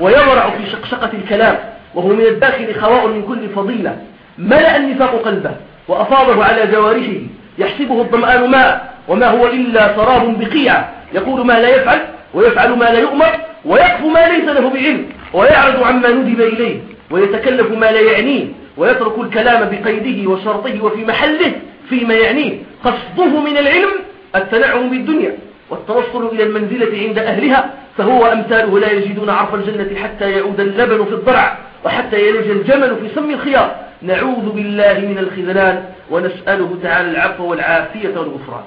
ويورع في شقشقة الكلام وهو من الداخل خواء من كل فضيلة. ملأ النفاق قلبه وأفاضه على جوارحه يحسبه الظمآن ماء وما هو إلا سراب بقيع. يقول ما لا يفعل ويفعل ما لا يؤمر ويقف ما ليس له بعلم ويعرض عما ندب إليه ويتكلف ما لا يعنيه. ويترك الكلام بقيده وشرطه وفي محله فيما يعنيه. قصده من العلم التنعم بالدنيا والتوصل إلى المنزلة عند أهلها فهو أمثاله لا يجدون عرف الجنة حتى يعود اللبن في الضرع وحتى يلج الجمل في سم الخيار. نعوذ بالله من الخذلان ونسأله تعالى العفو والعافية والغفران.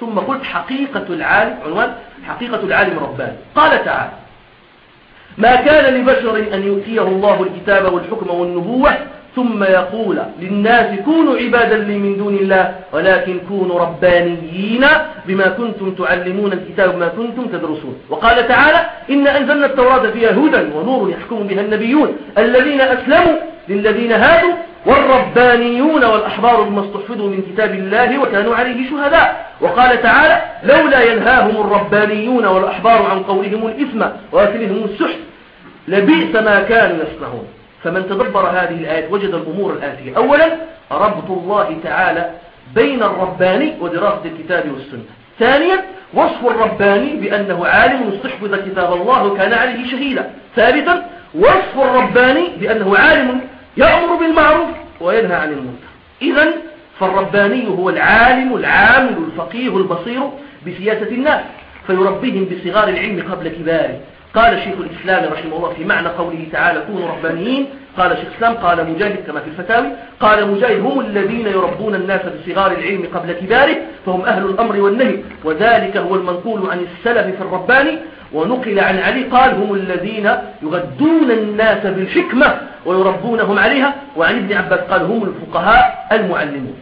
ثم قلت حقيقة العالم عنوان حقيقة العالم رباني قال تعالى ما كان لبشر أن يؤتيه الله الكتاب والحكم والنبوة ثم يقول للناس كونوا عبادا لي من دون الله ولكن كونوا ربانيين بما كنتم تعلمون الكتاب وما كنتم تدرسون. وقال تعالى إن أنزلنا التوراة فيها هدى ونور يحكم بها النبيون الذين أسلموا للذين هادوا والربانيون والأحبار بما استحفظوا من كتاب الله وكانوا عليه شهداء. وقال تعالى لولا ينهاهم الربانيون والأحبار عن قولهم الإثم وأكلهم السحت لبئس ما كانوا يصنعون. فمن تدبر هذه الآيات وجد الأمور الآتية. أولا ربط الله تعالى بين الرباني ودراسة الكتاب والسنة. ثانيا وصف الرباني بأنه عالم استحفظ كتاب الله وكان عليه شهيدا. ثالثا وصف الرباني بأنه عالم يأمر بالمعروف وينهى عن المنكر. إذا فالرباني هو العالم العامل الفقيه البصير بسياسة الناس فيربيهم بصغار العلم قبل كباره. قال شيخ الإسلام رحمه الله في معنى قوله تعالى كونوا ربانيين قال شيخ الإسلام قال مجاهد كما في الفتاوي قال مجاهد هم الذين يربون الناس بصغار العلم قبل كباره فهم أهل الأمر والنهي وذلك هو المنقول عن السلف في الرباني ونقل عن علي قال هم الذين يغدون الناس بالحكمة ويربونهم عليها وعن ابن عباس قال هم الفقهاء المعلمون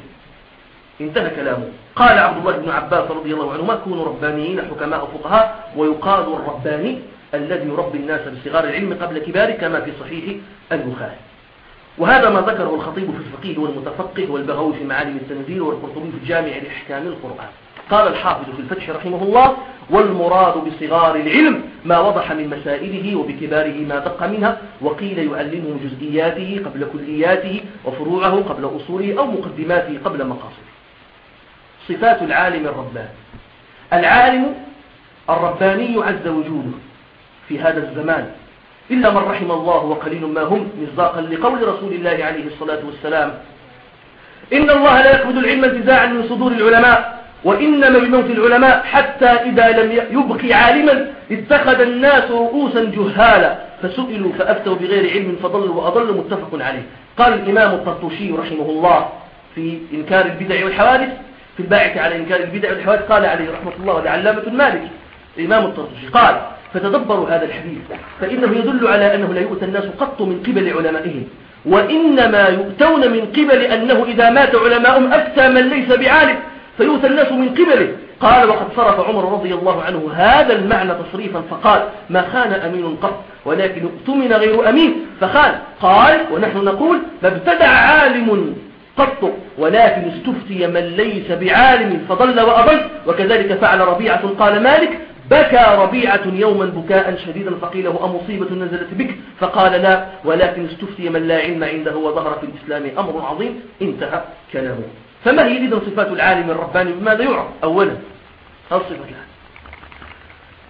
انتهى كلامه. قال عبد الله بن عباس رضي الله عنهما كونوا ربانيين حكماء فقهاء ويقال الرباني الذي يربي الناس بصغار العلم قبل كبار كما في صحيح البخاري. وهذا ما ذكره الخطيب في الفقيه والمتفقه والبغوي في معالم التنزيل والقرطبي في الجامع لإحكام القرآن. قال الحافظ في الفتح رحمه الله والمراد بصغار العلم ما وضح من مسائله وبكباره ما دق منها وقيل يعلمه جزئياته قبل كلياته وفروعه قبل أصوله أو مقدماته قبل مقاصده. صفات العالم الرباني. العالم الرباني عز وجوده في هذا الزمان. إلا من رحم الله وقليل ما هم مصداقا لقول رسول الله عليه الصلاة والسلام. إن الله لا يقبض العلم انتزاعا من صدور العلماء وإنما يموت العلماء حتى إذا لم يبقي عالما اتخذ الناس رؤوسا جهالا. فسئلوا فأفتوا بغير علم فضلوا وأضلوا متفق عليه. قال الإمام الطرطوشي رحمه الله في إنكار البدع والحوادث في الباعث على إنكار البدع والحوادث قال عليه رحمة الله والعلامة المالكي الإمام الطرطوشي قال فتدبروا هذا الحديث. فإنه يدل على أنه لا يؤتى الناس قط من قبل علمائهم. وإنما يؤتون من قبل أنه إذا مات علماءهم أفتى من ليس بعالم فيؤتى الناس من قبله. قال وقد صرف عمر رضي الله عنه هذا المعنى تصريفا فقال ما خان أمين قط ولكن اؤتمن غير أمين فخان قال ونحن نقول ما ابتدع عالم قط ولكن استفتي من ليس بعالم فضل وأضل وكذلك فعل ربيعة قال مالك بكى ربيعة يوما بكاء شديدا فقيل له أمصيبة نزلت بك؟ فقال لا ولكن استفتي من لا علم عنده وظهر في الإسلام أمر عظيم انتهى كلامه. فما هي إذن صفات العالم الرباني؟ بماذا يعرف؟ أولا الصفة العالم؟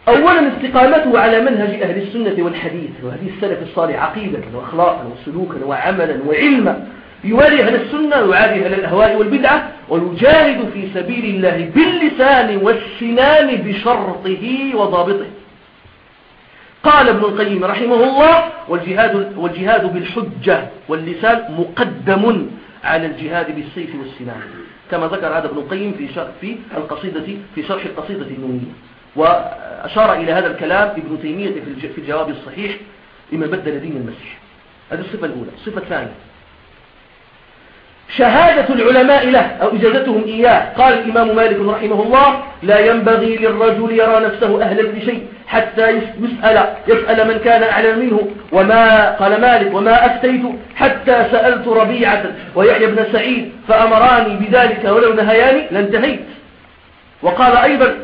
أولا استقامته على منهج أهل السنة والحديث وهذه السلف الصالح عقيدة وأخلاقا وسلوكا وعملا وعلما. يوالي أهل السنة ويعادي أهل الأهواء والبدعة ويجاهد في سبيل الله باللسان والسنان بشرطه وضابطه. قال ابن القيم رحمه الله والجهاد, والجهاد بالحجة واللسان مقدم على الجهاد بالسيف والسنان. كما ذكر هذا ابن القيم في في القصيدة في شرح القصيدة النونية. وأشار إلى هذا الكلام ابن تيمية في الجواب الصحيح لمن بدل دين المسيح. هذه الصفة الأولى. الصفة الثانية شهادة العلماء له أو إجازتهم إياه. قال الإمام مالك رحمه الله لا ينبغي للرجل يرى نفسه أهلا لشيء حتى يسأل يسأل من كان أعلم منه. وما قال مالك وما أفتيت حتى سألت ربيعة ويحيى بن سعيد فأمراني بذلك ولو نهياني لانتهيت. وقال أيضا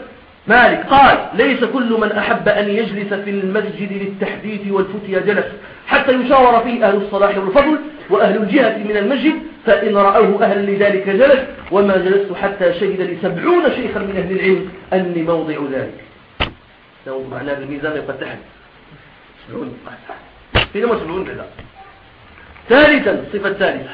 مالك قال ليس كل من أحب أن يجلس في المسجد للتحديث والفتيا جلس حتى يشاور فيه أهل الصلاح والفضل وأهل الجهة من المسجد فإن رأوه أهل لذلك جلس وما جلست حتى شهد لي سبعون شيخا من أهل العلم أني موضع ذلك. لو معناه الميزان يبقى تحت سبعون. في نمو سبعون كذا. ثالثا الصفة الثالثة.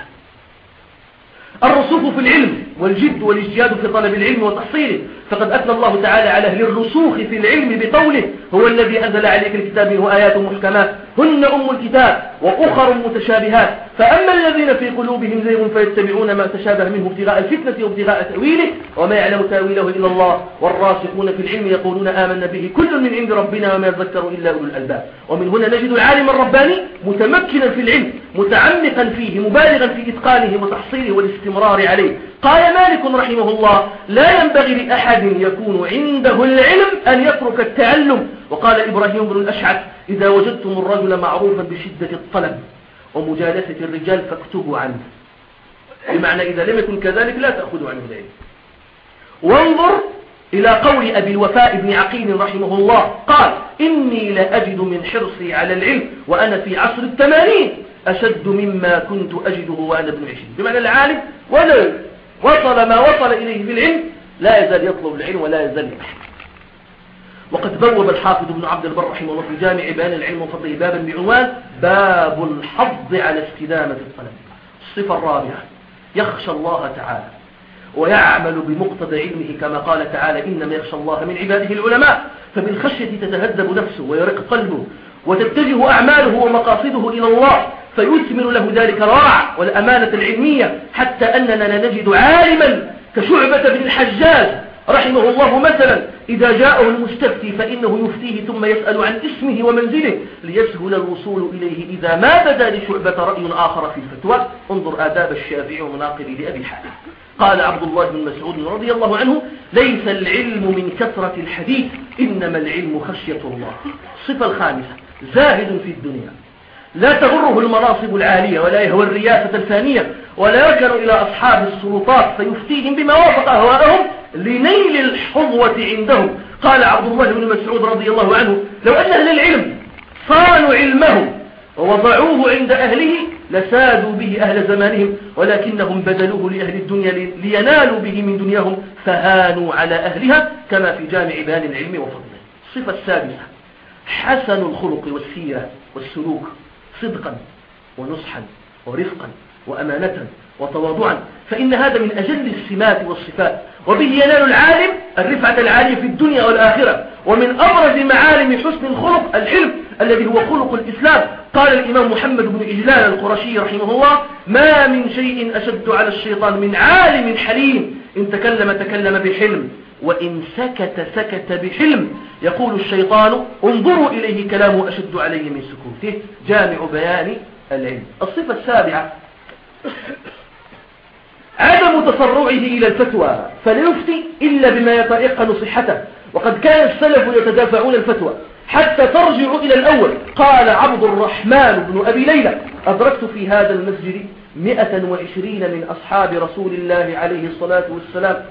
الرسوخ في العلم والجد والاجتهاد في طلب العلم وتحصيله. فقد أثنى الله تعالى على أهل الرسوخ في العلم بقوله هو الذي أنزل عليك الكتاب منه آيات محكمات هن أم الكتاب وأخر متشابهات. فأما الذين في قلوبهم زيغ فيتبعون ما تشابه منه ابتغاء الفتنة وابتغاء تأويله وما يعلم تأويله إلا الله والراسخون في العلم يقولون آمنا به كل من عند ربنا وما يذكر إلا أولو الألباب. ومن هنا نجد العالم الرباني متمكنا في العلم متعمقا فيه مبالغا في إتقانه وتحصيله والاستمرار عليه. قال مالك رحمه الله لا ينبغي لأحد يكون عنده العلم أن يترك التعلم. وقال إبراهيم بن الأشعث إذا وجدتم الرجل معروفا بشدة الطلب ومجالسة الرجال فاكتبوا عنه. بمعنى إذا لم يكن كذلك لا تأخذوا عنه العلم. وانظر إلى قول أبي الوفاء بن عقيل رحمه الله قال إني لأجد من حرصي على العلم وأنا في عصر الثمانين أشد مما كنت أجده وأنا ابن عشرين. بمعنى العالم ولا وصل ما وصل إليه في العلم لا يزال يطلب العلم ولا يزال يبحث. وقد بوب الحافظ ابن عبد البر رحمه الله في جامع بيان العلم وفضله بابا بعنوان باب الحظ على استدامة الطلب الصفة الرابعة يخشى الله تعالى ويعمل بمقتضى علمه كما قال تعالى إنما يخشى الله من عباده العلماء فبالخشية تتهذب نفسه ويرق قلبه وتتجه أعماله ومقاصده إلى الله. فيثمن له ذلك الراع والأمانة العلمية حتى أننا لا نجد عالما كشعبة بن الحجاج رحمه الله مثلا إذا جاءه المستفتي فإنه يفتيه ثم يسأل عن اسمه ومنزله ليسهل الوصول إليه إذا ما بدا لشعبة رأي آخر في الفتوى. انظر آداب الشافعي ومناقب لأبي حاتم قال عبد الله بن مسعود رضي الله عنه ليس العلم من كثرة الحديث إنما العلم خشية الله. الصفة الخامسة زاهد في الدنيا. لا تغره المناصب العالية ولا يهوى الرياسة الثانية ولا يركن إلى أصحاب السلطات فيفتيهم بما وافق أهواءهم لنيل الحظوة عندهم. قال عبد الله بن مسعود رضي الله عنه لو أن أهل العلم صانوا علمهم ووضعوه عند أهله لسادوا به أهل زمانهم ولكنهم بذلوه لأهل الدنيا لينالوا به من دنياهم فهانوا على أهلها كما في جامع بيان العلم وفضله. الصفة السادسة حسن الخلق والسيرة والسلوك. صدقا ونصحا ورفقا وأمانة وتواضعا فإن هذا من أجل السمات والصفات. وبه ينال العالم الرفعة العالية في الدنيا والآخرة. ومن أبرز معالم حسن الخلق الحلم الذي هو خلق الإسلام. قال الإمام محمد بن إجلال القرشي رحمه الله ما من شيء أشد على الشيطان من عالم حليم. إن تكلم تكلم بحلم. وإن سكت سكت بحلم يقول الشيطان انظروا إليه كلامه أشد علي من سكوته. جامع بيان العلم. الصفة السابعة عدم تسرعه إلى الفتوى. فلا يفتي إلا بما يتيقن صحته. وقد كان السلف يتدافعون الفتوى. حتى ترجع إلى الأول. قال عبد الرحمن بن أبي ليلى أدركت في هذا المسجد مئة وعشرين من أصحاب رسول الله عليه الصلاة والسلام.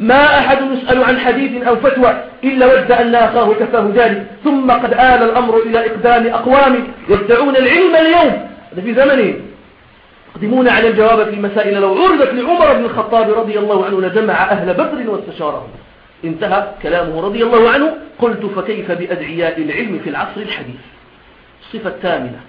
ما أحد يسأل عن حديث أو فتوى إلا ود أن أخاه كفاه ذلك. ثم قد آل الأمر إلى إقدام أقوام يدعون العلم اليوم. هذا في زمنه. يقدمون على الجواب في مسائل لو عرضت لعمر بن الخطاب رضي الله عنه لجمع أهل بدر واستشارهم. انتهى كلامه رضي الله عنه. قلت فكيف بأدعياء العلم في العصر الحديث؟ الصفة الثامنة.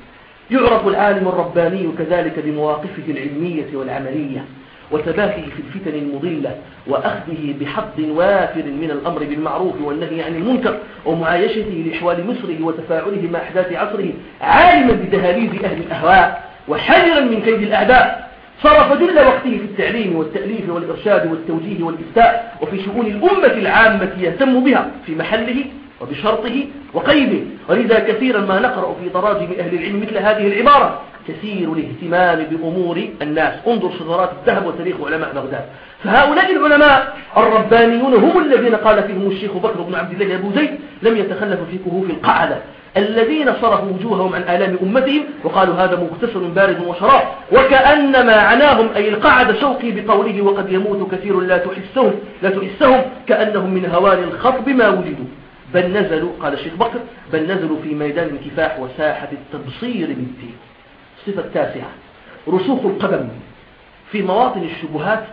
يعرف العالم الرباني كذلك بمواقفه العلمية والعملية. وتباهه في الفتن المضلة وأخذه بحظ وافر من الأمر بالمعروف والنهي عن المنكر ومعايشته لحوال مصره وتفاعله مع أحداث عصره عالما بدهاليز أهل الأهواء وحذرا من كيد الأعداء. صرف جل وقته في التعليم والتأليف والإرشاد والتوجيه والإفتاء وفي شؤون الأمة العامة يهتم بها في محله وبشرطه وقيده. ولذا كثيرا ما نقرأ في تراجم أهل العلم مثل هذه العبارة. كثير الاهتمام بأمور الناس. انظر شذرات الذهب وتاريخ علماء بغداد. فهؤلاء العلماء الربانيون هم الذين قال فيهم الشيخ بكر بن عبد الله أبو زيد لم يتخلفوا في كهوف القعدة الذين صرفوا وجوههم عن آلام أمتهم وقالوا هذا مغتسل بارد وشراب. وكأنما عناهم أي القعد شوقي بقوله وقد يموت كثير لا تحسهم, لا تحسهم كأنهم من هوان الخطب ما وجدوا بل نزلوا قال الشيخ بكر بل نزلوا في ميدان الكفاح وساحة التبصير بالدين. الصفة التاسعة رسوخ القدم في مواطن الشبهات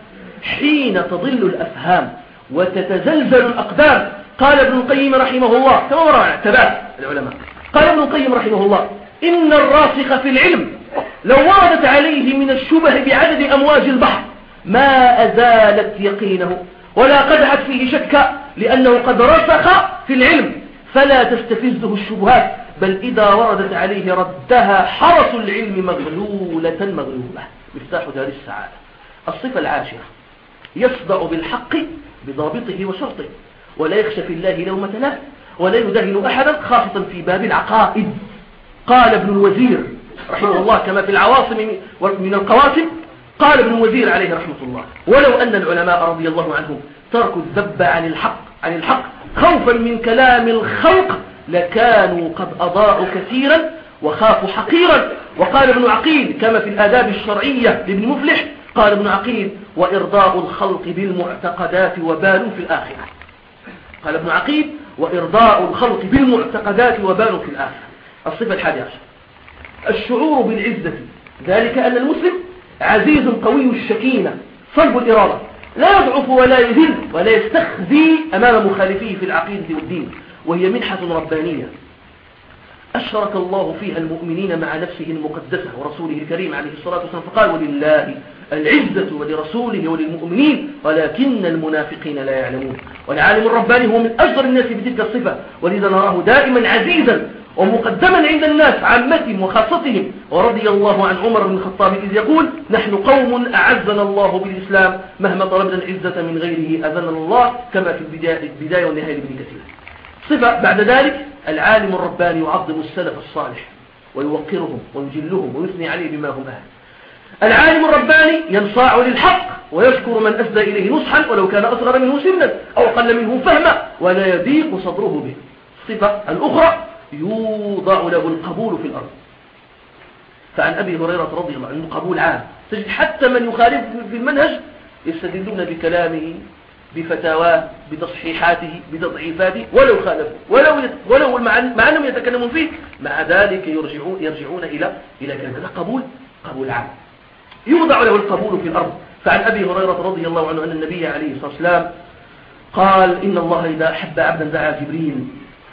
حين تضل الأفهام وتتزلزل الأقدام. قال ابن القيم رحمه الله كما ورع تبات العلماء قال ابن القيم رحمه الله إن الراسخ في العلم لو وردت عليه من الشبه بعدد أمواج البحر ما أزالت يقينه. ولا قدحت فيه شك لأنه قد رسخ في العلم. فلا تستفزه الشبهات بل إذا وردت عليه ردها حرس العلم مغلولة مغلولة مفتاح دار السعادة. الصفة العاشرة. يصدع بالحق بضابطه وشرطه ولا يخشى في الله لومة له ولا يدهن أحدا خاصة في باب العقائد. قال ابن الوزير رحمه الله كما في العواصم من القواسم قال ابن الوزير عليه رحمة الله ولو أن العلماء رضي الله عنهم تركوا الذب عن الحق عن الحق خوفا من كلام الخلق لكانوا قد أضاعوا كثيرا وخافوا حقيرا. وقال ابن عقيل كما في الآداب الشرعية لابن مفلح قال ابن عقيل وإرضاء الخلق بالمعتقدات وبال في الآخرة. قال ابن عقيل وإرضاء الخلق بالمعتقدات وبال في الآخرة. الصفة الحادية عشر. الشعور بالعزة ذلك أن المسلم عزيز قوي الشكيمة صلب الإرادة. لا يضعف ولا يذل ولا يستخزي أمام مخالفيه في العقيدة والدين وهي منحة ربانية. أشرك الله فيها المؤمنين مع نفسه المقدسة ورسوله الكريم عليه الصلاة والسلام فقال ولله العزة ولرسوله وللمؤمنين ولكن المنافقين لا يعلمون. والعالم الرباني هو من أجر الناس بتلك الصفة ولذا نراه دائما عزيزا ومقدما عند الناس عامتهم وخاصتهم. ورضي الله عن عمر بن الخطاب إذ يقول نحن قوم أعزنا الله بالإسلام مهما طلبنا العزة من غيره أذن الله كما في البداية, والنهاية لابن كثير. صفة بعد ذلك العالم الرباني يعظم السلف الصالح ويوقرهم ويجلهم ويثني عليه بما هم أهل. العالم الرباني ينصاع للحق ويشكر من أسدى إليه نصحا ولو كان أصغر منه سنا أو قل منه فهما ولا يضيق صدره به. الصفة الأخرى يوضع له القبول في الأرض. فعن أبي هريرة رضي الله عنه قبول عام. تجد حتى من يخالف في المنهج يستدلون بكلامه بفتاواه بتصحيحاته بتضعيفاته ولو خالفوا ولو ولو مع أنهم يتكلمون فيه مع ذلك يرجعون يرجعون إلى إلى كلمه قبول قبول عام. يوضع له القبول في الأرض. فعن أبي هريرة رضي الله عنه أن النبي عليه الصلاة والسلام قال إن الله إذا أحب عبدا دعا جبريل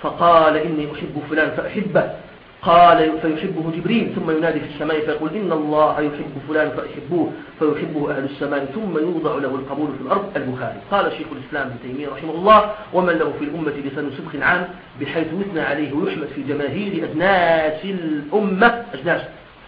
فقال إني أحب فلان فأحبه. قال فيحبه جبريل ثم ينادي في السماء فيقول إن الله يحب فلان فيحبوه فيحبه أهل السماء ثم يوضع له القبول في الأرض البخاري. قال شيخ الإسلام ابن تيمية رحمه الله ومن له في الأمة لسان صدق عام بحيث يثنى عليه ويحمد في جماهير أجناس الأمة. أجناس.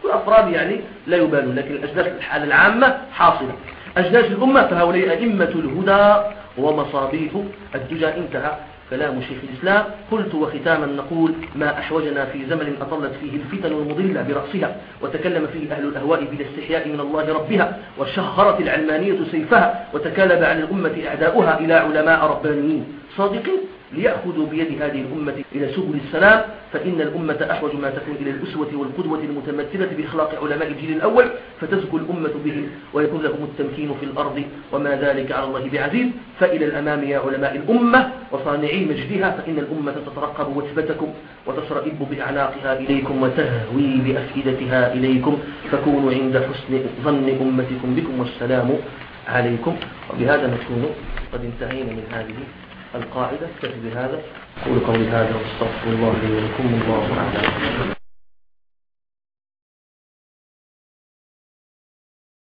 والأفراد يعني لا يبالون لكن الأجناس الحالة العامة حاصلة. أجناس الأمة فهؤلاء أئمة الهدى ومصابيح الدجى انتهى. كلام شيخ الإسلام. قلت وختاما نقول ما أحوجنا في زمن أطلت فيه الفتن المضلة برأسها وتكلم فيه أهل الأهواء بلا استحياء من الله ربها وشهرت العلمانية سيفها وتكالب عن الأمة أعداؤها إلى علماء ربانيين صادقين. ليأخذوا بيد هذه الأمة إلى سبل السلام فإن الأمة أحوج ما تكون إلى الأسوة والقدوة المتمثلة بإخلاق علماء الجيل الأول فتزكو الأمة بهم ويكون لهم التمكين في الأرض وما ذلك على الله بعزيز. فإلى الأمام يا علماء الأمة وصانعي مجدها فإن الأمة تترقب وثبتكم وتشرئب بأعناقها إليكم وتهوي بأفئدتها إليكم. فكونوا عند حسن ظن أمتكم بكم والسلام عليكم. وبهذا نكون قد انتهينا من هذه القاعدة. اكتفي بهذا أقول قولي هذا وأستغفر الله لي ولكم الله أعلم.